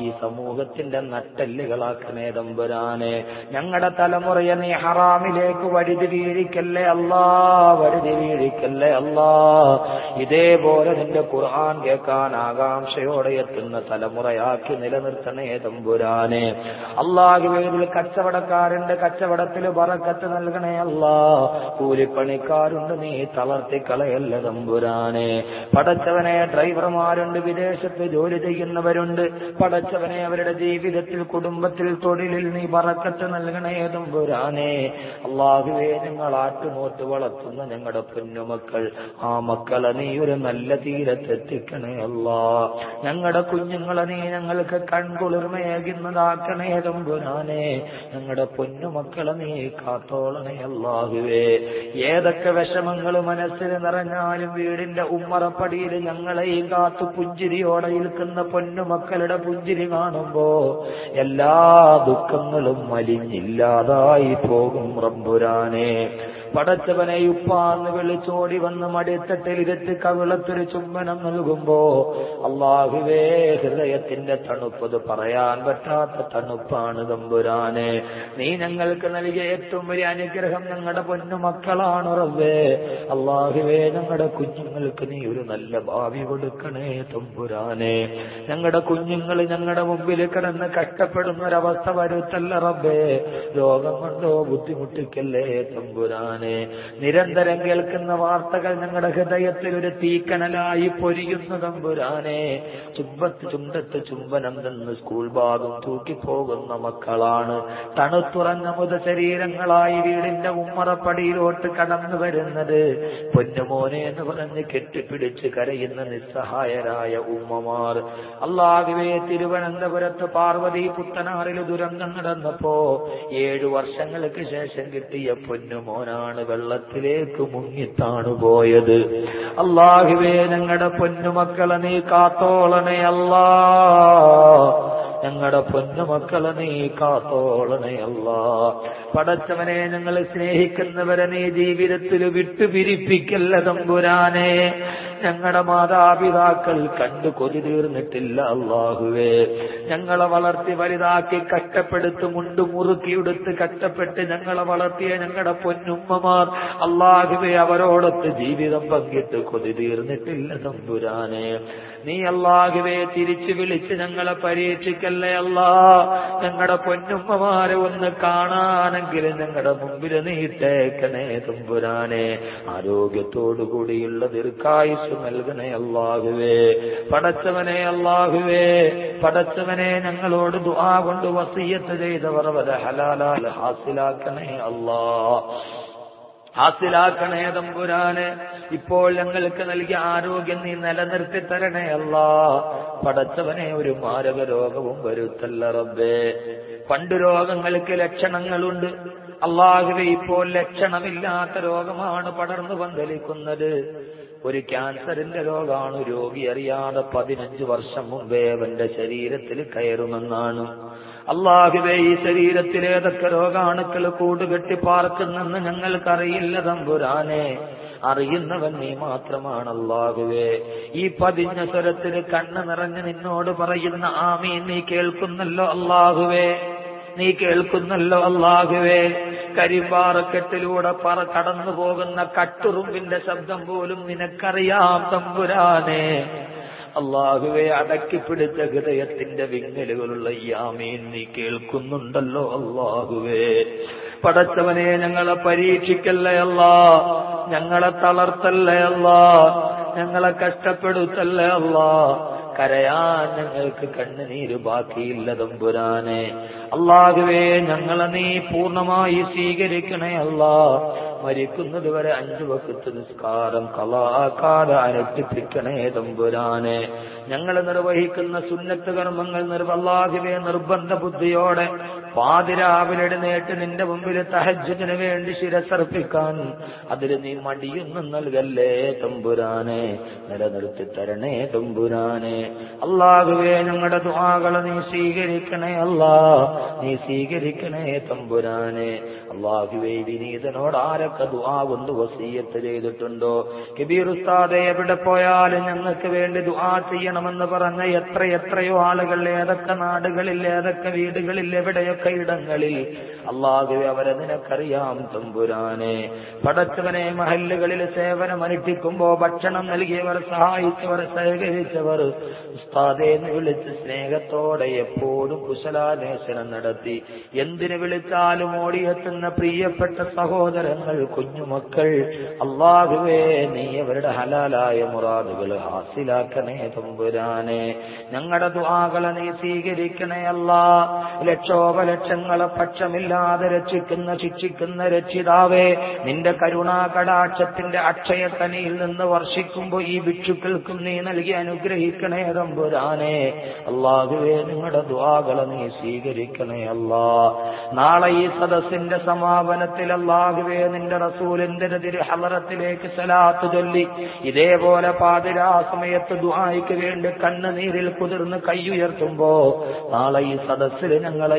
ഈ സമൂഹത്തിന്റെ നട്ടെല്ലുകളാക്കണേ തമ്പുരാനെ. ഞങ്ങളുടെ തലമുറയെ നീ ഹറാമിലേക്ക് വഴുതി വീഴിക്കല്ലേ അല്ലാ. വഴുതി വീഴിക്കല്ലേ അല്ലാ. ഇതേപോലെ നിന്റെ ഖുർആൻ കേൾക്കാൻ ആകാംക്ഷയോടെ എത്തുന്ന തലമുറയാക്കി നിലനിർത്തണേ തമ്പുരാനെ. അള്ളാഹുവേദിൽ കച്ചവടക്കാരുണ്ട് കച്ചവടത്തിൽ കച്ചവടത്തിൽ ബറക്കത്ത് നൽകണേ അല്ല. കൂലിപ്പണിക്കാരുണ്ട് നീ തളർത്തി കളയല്ല തമ്പുരാനെ. പടച്ചവനെ ഡ്രൈവർമാരുണ്ട് വിദേശത്ത് ജോലി ചെയ്യുന്നവരുണ്ട്. പടച്ചവനെ അവരുടെ ജീവിതത്തിൽ കുടുംബത്തിൽ തൊഴിലിൽ നീ ബറക്കത്ത് നൽകണേ തമ്പുരാനെ. അള്ളാഹുവേ നിങ്ങൾ ആട്ടുനോട്ട് വളർത്തുന്ന ഞങ്ങളുടെ പൊന്നുമക്കൾ. ആ മക്കളെ നീ ഒരു നല്ല തീരത്തെത്തിക്കണേ അല്ല. ഞങ്ങളുടെ കുഞ്ഞുങ്ങളെ നീ ഞങ്ങൾക്ക് കൺകുളിർമയേകുന്നതാക്കണേ തമ്പുരാനെ. ഞങ്ങളുടെ പൊന്നുമക്കളെ നീ കാത്തോളണേ അള്ളാഹുവേ ഏതൊക്കെ വിഷമങ്ങൾ മനസ്സിൽ നിറഞ്ഞാലും വീടിന്റെ ഉമ്മറപ്പടിയിൽ ഞങ്ങളെയും കാത്തു പുഞ്ചിരിയോടെ ഇരിക്കുന്ന പൊന്നുമക്കളുടെ പുഞ്ചിരി കാണുമ്പോ എല്ലാ ദുഃഖങ്ങളും മലിഞ്ഞില്ലാതായി പോകും റബ്ബുരാനെ. പടച്ചവനെ ഉപ്പാന്ന് വിളിച്ചോടി വന്ന് മടിത്തട്ടിലിരുത്ത് കവിളത്തൊരു ചുംബനം നൽകുമ്പോ അള്ളാഹുവേ ഹൃദയത്തിന്റെ തണുപ്പത് പറയാൻ പറ്റാത്ത തണുപ്പാണ് തമ്പുരാനെ. നീ ഞങ്ങൾക്ക് നൽകിയ ഏറ്റവും വലിയ അനുഗ്രഹം ഞങ്ങളുടെ പൊന്നു മക്കളാണ് റബ്ബേ. അള്ളാഹുവേ ഞങ്ങളുടെ കുഞ്ഞുങ്ങൾക്ക് നീ ഒരു നല്ല ഭാവി കൊടുക്കണേ തമ്പുരാനെ. ഞങ്ങളുടെ കുഞ്ഞുങ്ങൾ ഞങ്ങളുടെ മുമ്പിൽ കിടന്ന് കഷ്ടപ്പെടുന്ന ഒരവസ്ഥ വരുത്തല്ല റബ്ബേ. രോഗം കൊണ്ടോ ബുദ്ധിമുട്ടിക്കല്ലേ തമ്പുരാനെ. നിരന്തരം കേൾക്കുന്ന വാർത്തകൾ ഞങ്ങളുടെ ഹൃദയത്തിൽ ഒരു തീക്കനലായി പൊരിയുന്ന തമ്പുരാനെ. ചുംബത്ത് ചുണ്ടത്ത് ചുംബനം നിന്ന് സ്കൂൾ ഭാഗം തൂക്കിപ്പോകുന്ന മക്കളാണ്. തണുത്തുറഞ്ഞ മുത ശരീരങ്ങളായി വീടിന്റെ ഉമ്മറപ്പടിയിലോട്ട് കടന്നു വരുന്നത്. പൊന്നുമോനെ എന്ന് പറഞ്ഞ് കെട്ടിപ്പിടിച്ച് കരയുന്ന നിസ്സഹായരായ ഉമ്മമാർ. അള്ളാഹുവേ തിരുവനന്തപുരത്ത് പാർവതി പുത്തനാറിൽ ദുരന്തം നടന്നപ്പോ ഏഴു വർഷങ്ങൾക്ക് ശേഷം കിട്ടിയ പൊന്നുമോനാണ് വെള്ളത്തിലേക്ക് മുങ്ങിത്താണ് പോയത് അള്ളാഹുവേ ഞങ്ങളുടെ പൊന്നുമക്കളെ നീ കാത്തോളണേ അല്ലാ. ഞങ്ങളുടെ പൊന്നുമക്കളെ നീ കാത്തോളണേ അല്ല. പടച്ചവനെ ഞങ്ങൾ സ്നേഹിക്കുന്നവരെ നീ ജീവിതത്തിൽ വിട്ടുപിരിപ്പിക്കല്ല തമ്പുരാനെ. ഞങ്ങളുടെ മാതാപിതാക്കൾ കണ്ടു കൊതി തീർന്നിട്ടില്ല അള്ളാഹുവേ. ഞങ്ങളെ വളർത്തി വലുതാക്കി കഷ്ടപ്പെടുത്ത് മുണ്ട് മുറുക്കിയെടുത്ത് കഷ്ടപ്പെട്ട് ഞങ്ങളെ വളർത്തിയ ഞങ്ങളുടെ പൊന്നുമ്മമാർ അള്ളാഹുവേ അവരോടൊത്ത് ജീവിതം പങ്കിട്ട് കൊതി തീർന്നിട്ടില്ല തമ്പുരാനെ. നീ അള്ളാഹുവേ തിരിച്ചു വിളിച്ച് ഞങ്ങളെ പരീക്ഷിക്കല്ലേ അല്ലാ ഞങ്ങളുടെ പൊന്നുമ്മമാരെ ഒന്ന് കാണാനെങ്കിലും ഞങ്ങളുടെ മുമ്പിൽ നീട്ടേക്കണേ തുമ്പുരാനെ. ആരോഗ്യത്തോടുകൂടിയുള്ള ദീർഘായുസ് നൽകണേ അള്ളാഹുവേ. പടച്ചവനെ അള്ളാഹുവേ പടച്ചവനെ ഞങ്ങളോട് ദുആ കൊണ്ട് വസീയത്ത് ചെയ്തവർ വരെ ഹലാലാൽ ഹാസിലാക്കണേ അല്ലാ ഹാസിലാക്കണേ തമ്പുരാന്. ഇപ്പോൾ ഞങ്ങൾക്ക് നൽകിയ ആരോഗ്യം നീ നിലനിർത്തി തരണേ അല്ല. പടച്ചവനെ ഒരു മാരക രോഗവും വരുത്തല്ല റബ്ബേ. പണ്ട് രോഗങ്ങൾക്ക് ലക്ഷണങ്ങളുണ്ട്. അള്ളാഹുവെ ഇപ്പോൾ ലക്ഷണമില്ലാത്ത രോഗമാണ് പടർന്നു പന്തലിക്കുന്നത്. ഒരു ക്യാൻസറിന്റെ രോഗമാണ് രോഗി അറിയാതെ പതിനഞ്ച് വർഷം മുമ്പേ അവന്റെ ശരീരത്തിൽ കയറുമെന്നാണ്. അള്ളാഹുവെ ഈ ശരീരത്തിൽ ഏതൊക്കെ രോഗാണുക്കൾ കൂടുകെട്ടി പാർക്കുന്നെന്ന് ഞങ്ങൾക്കറിയില്ല തമ്പുരാനെ. അറിയുന്നവൻ നീ മാത്രമാണ് അള്ളാഹുവേ. ഈ പതിഞ്ഞ സ്വരത്തിന് കണ്ണ് നിറഞ്ഞ് നിന്നോട് പറയുന്ന ആമീൻ നീ കേൾക്കുന്നല്ലോ അള്ളാഹുവേ. നീ കേൾക്കുന്നല്ലോ അള്ളാഹുവേ. കരിമ്പാറക്കെട്ടിലൂടെ പറ കടന്നു പോകുന്ന കട്ടുറുമ്പിന്റെ ശബ്ദം പോലും നിനക്കറിയാം തമ്പുരാനെ. അള്ളാഹുവെ അടക്കിപ്പിടിച്ച ഹൃദയത്തിന്റെ വിങ്ങലുകളുള്ള യാമീൻ നീ കേൾക്കുന്നുണ്ടല്ലോ അള്ളാഹുവേ. പടച്ചവനെ ഞങ്ങളെ പരീക്ഷിക്കല്ലേ അല്ലാ ഞങ്ങളെ തളർത്തല്ലേ അല്ലാ ഞങ്ങളെ കഷ്ടപ്പെടുത്തല്ലേ അല്ലാ കരയാൻ ഞങ്ങൾക്ക് കണ്ണുനീര് ബാക്കിയില്ല തമ്പുരാനെ. അള്ളാഹുവേ ഞങ്ങളെ നീ പൂർണമായി സ്വീകരിക്കണേ അല്ലാ മരിക്കുന്നത് വരെ അഞ്ചു വക്കത്ത് നിസ്കാരം കലാകാല അനുഷ്ഠിപ്പിക്കണേ തമ്പുരാനെ. ഞങ്ങൾ നിർവഹിക്കുന്ന സുന്നത്ത് കർമ്മങ്ങൾ നിർവല്ലാഹിവേ നിർബന്ധ ബുദ്ധിയോടെ പാതിരാവിലെ നേട്ട് നിന്റെ മുമ്പിൽ തഹജ്ജത്തിന് വേണ്ടി ശിരസർപ്പിക്കാൻ. അതിൽ നീ മടിയൊന്നും നൽകല്ലേ തമ്പുരാനെ? നിലനിർത്തി തരണേ തമ്പുരാനെ. അള്ളാഹുവേ ഞങ്ങളുടെ ദുആകളെ നീ സ്വീകരിക്കണേ അല്ലാ. നീ സ്വീകരിക്കണേ തമ്പുരാനെ. അള്ളാഹുവേ വിനീതനോട് ആരൊക്കെ ബഹുമാനപ്പെട്ട ദുആ കൊണ്ട് വസീയത്ത് ചെയ്തിട്ടുണ്ടോ? കബീർ ഉസ്താദെ എവിടെ പോയാലും ഞങ്ങൾക്ക് വേണ്ടി ദുആ ചെയ്യണമെന്ന് പറഞ്ഞ എത്ര എത്രയോ ആളുകൾ ഏതൊക്കെ നാടുകളിൽ ഏതൊക്കെ വീടുകളിൽ എവിടെയൊക്കെ ഇടങ്ങളിൽ അള്ളാഹുവെ അവരെ നിനക്കറിയാം തമ്പുരാനെ. പടച്ചവനെ മഹല്ലുകളിൽ സേവനം അനുഷ്ഠിക്കുമ്പോ ഭക്ഷണം നൽകിയവർ സഹായിച്ചവർ സഹകരിച്ചവർ ഉസ്താദേന്ന് വിളിച്ച് സ്നേഹത്തോടെ എപ്പോഴും കുശലാന്വേഷണം നടത്തി. എന്തിനു വിളിച്ചാലും ഓടിയെത്തുന്ന പ്രിയപ്പെട്ട സഹോദരങ്ങൾ കുഞ്ഞുമക്കൾ. അള്ളാഹുവേ നീ അവരുടെ ഹലാലായ മുറാദുകൾ ഹാസിലാക്കണേ തമ്പുരാനെ. ഞങ്ങളുടെ ദുആകളെ നീ സ്വീകരിക്കണേ അല്ലാ ലക്ഷോപലക്ഷങ്ങളെ പക്ഷമില്ലാതെ രക്ഷിക്കുന്ന ശിക്ഷിക്കുന്ന രക്ഷിതാവേ നിന്റെ കരുണാകടാക്ഷത്തിന്റെ കടാക്ഷത്തിന്റെ തനിയിൽ നിന്ന് വർഷിക്കുമ്പോൾ ഈ ഭിക്ഷുക്കൾക്കും നീ നൽകി അനുഗ്രഹിക്കണേ തമ്പുരാനെ. അള്ളാഹുവേ നിങ്ങളുടെ ദ്വാകളെ നീ സ്വീകരിക്കണേ അല്ലാ. നാളെ ഈ സദസ്സിന്റെ സമാപനത്തിൽ അള്ളാഹുവേ നിന്റെ റസൂലിന്റെ തിരു ഹലറത്തിലേക്ക് സലാത്ത് ചൊല്ലി ഇതേപോലെ പാതിരാ സമയത്ത് ദുഹായിക്ക് വേണ്ടി കണ്ണുനീരിൽ കുതിർന്ന് കൈയുയർത്തുമ്പോ നാളെ ഈ സദസ്സിൽ ഞങ്ങളെ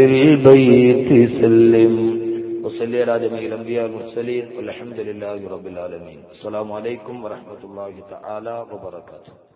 للبيت سلم. وصلي على جميع الأنبياء والمرسلين، والحمد لله رب العالمين. السلام عليكم ورحمة الله تعالى وبركاته.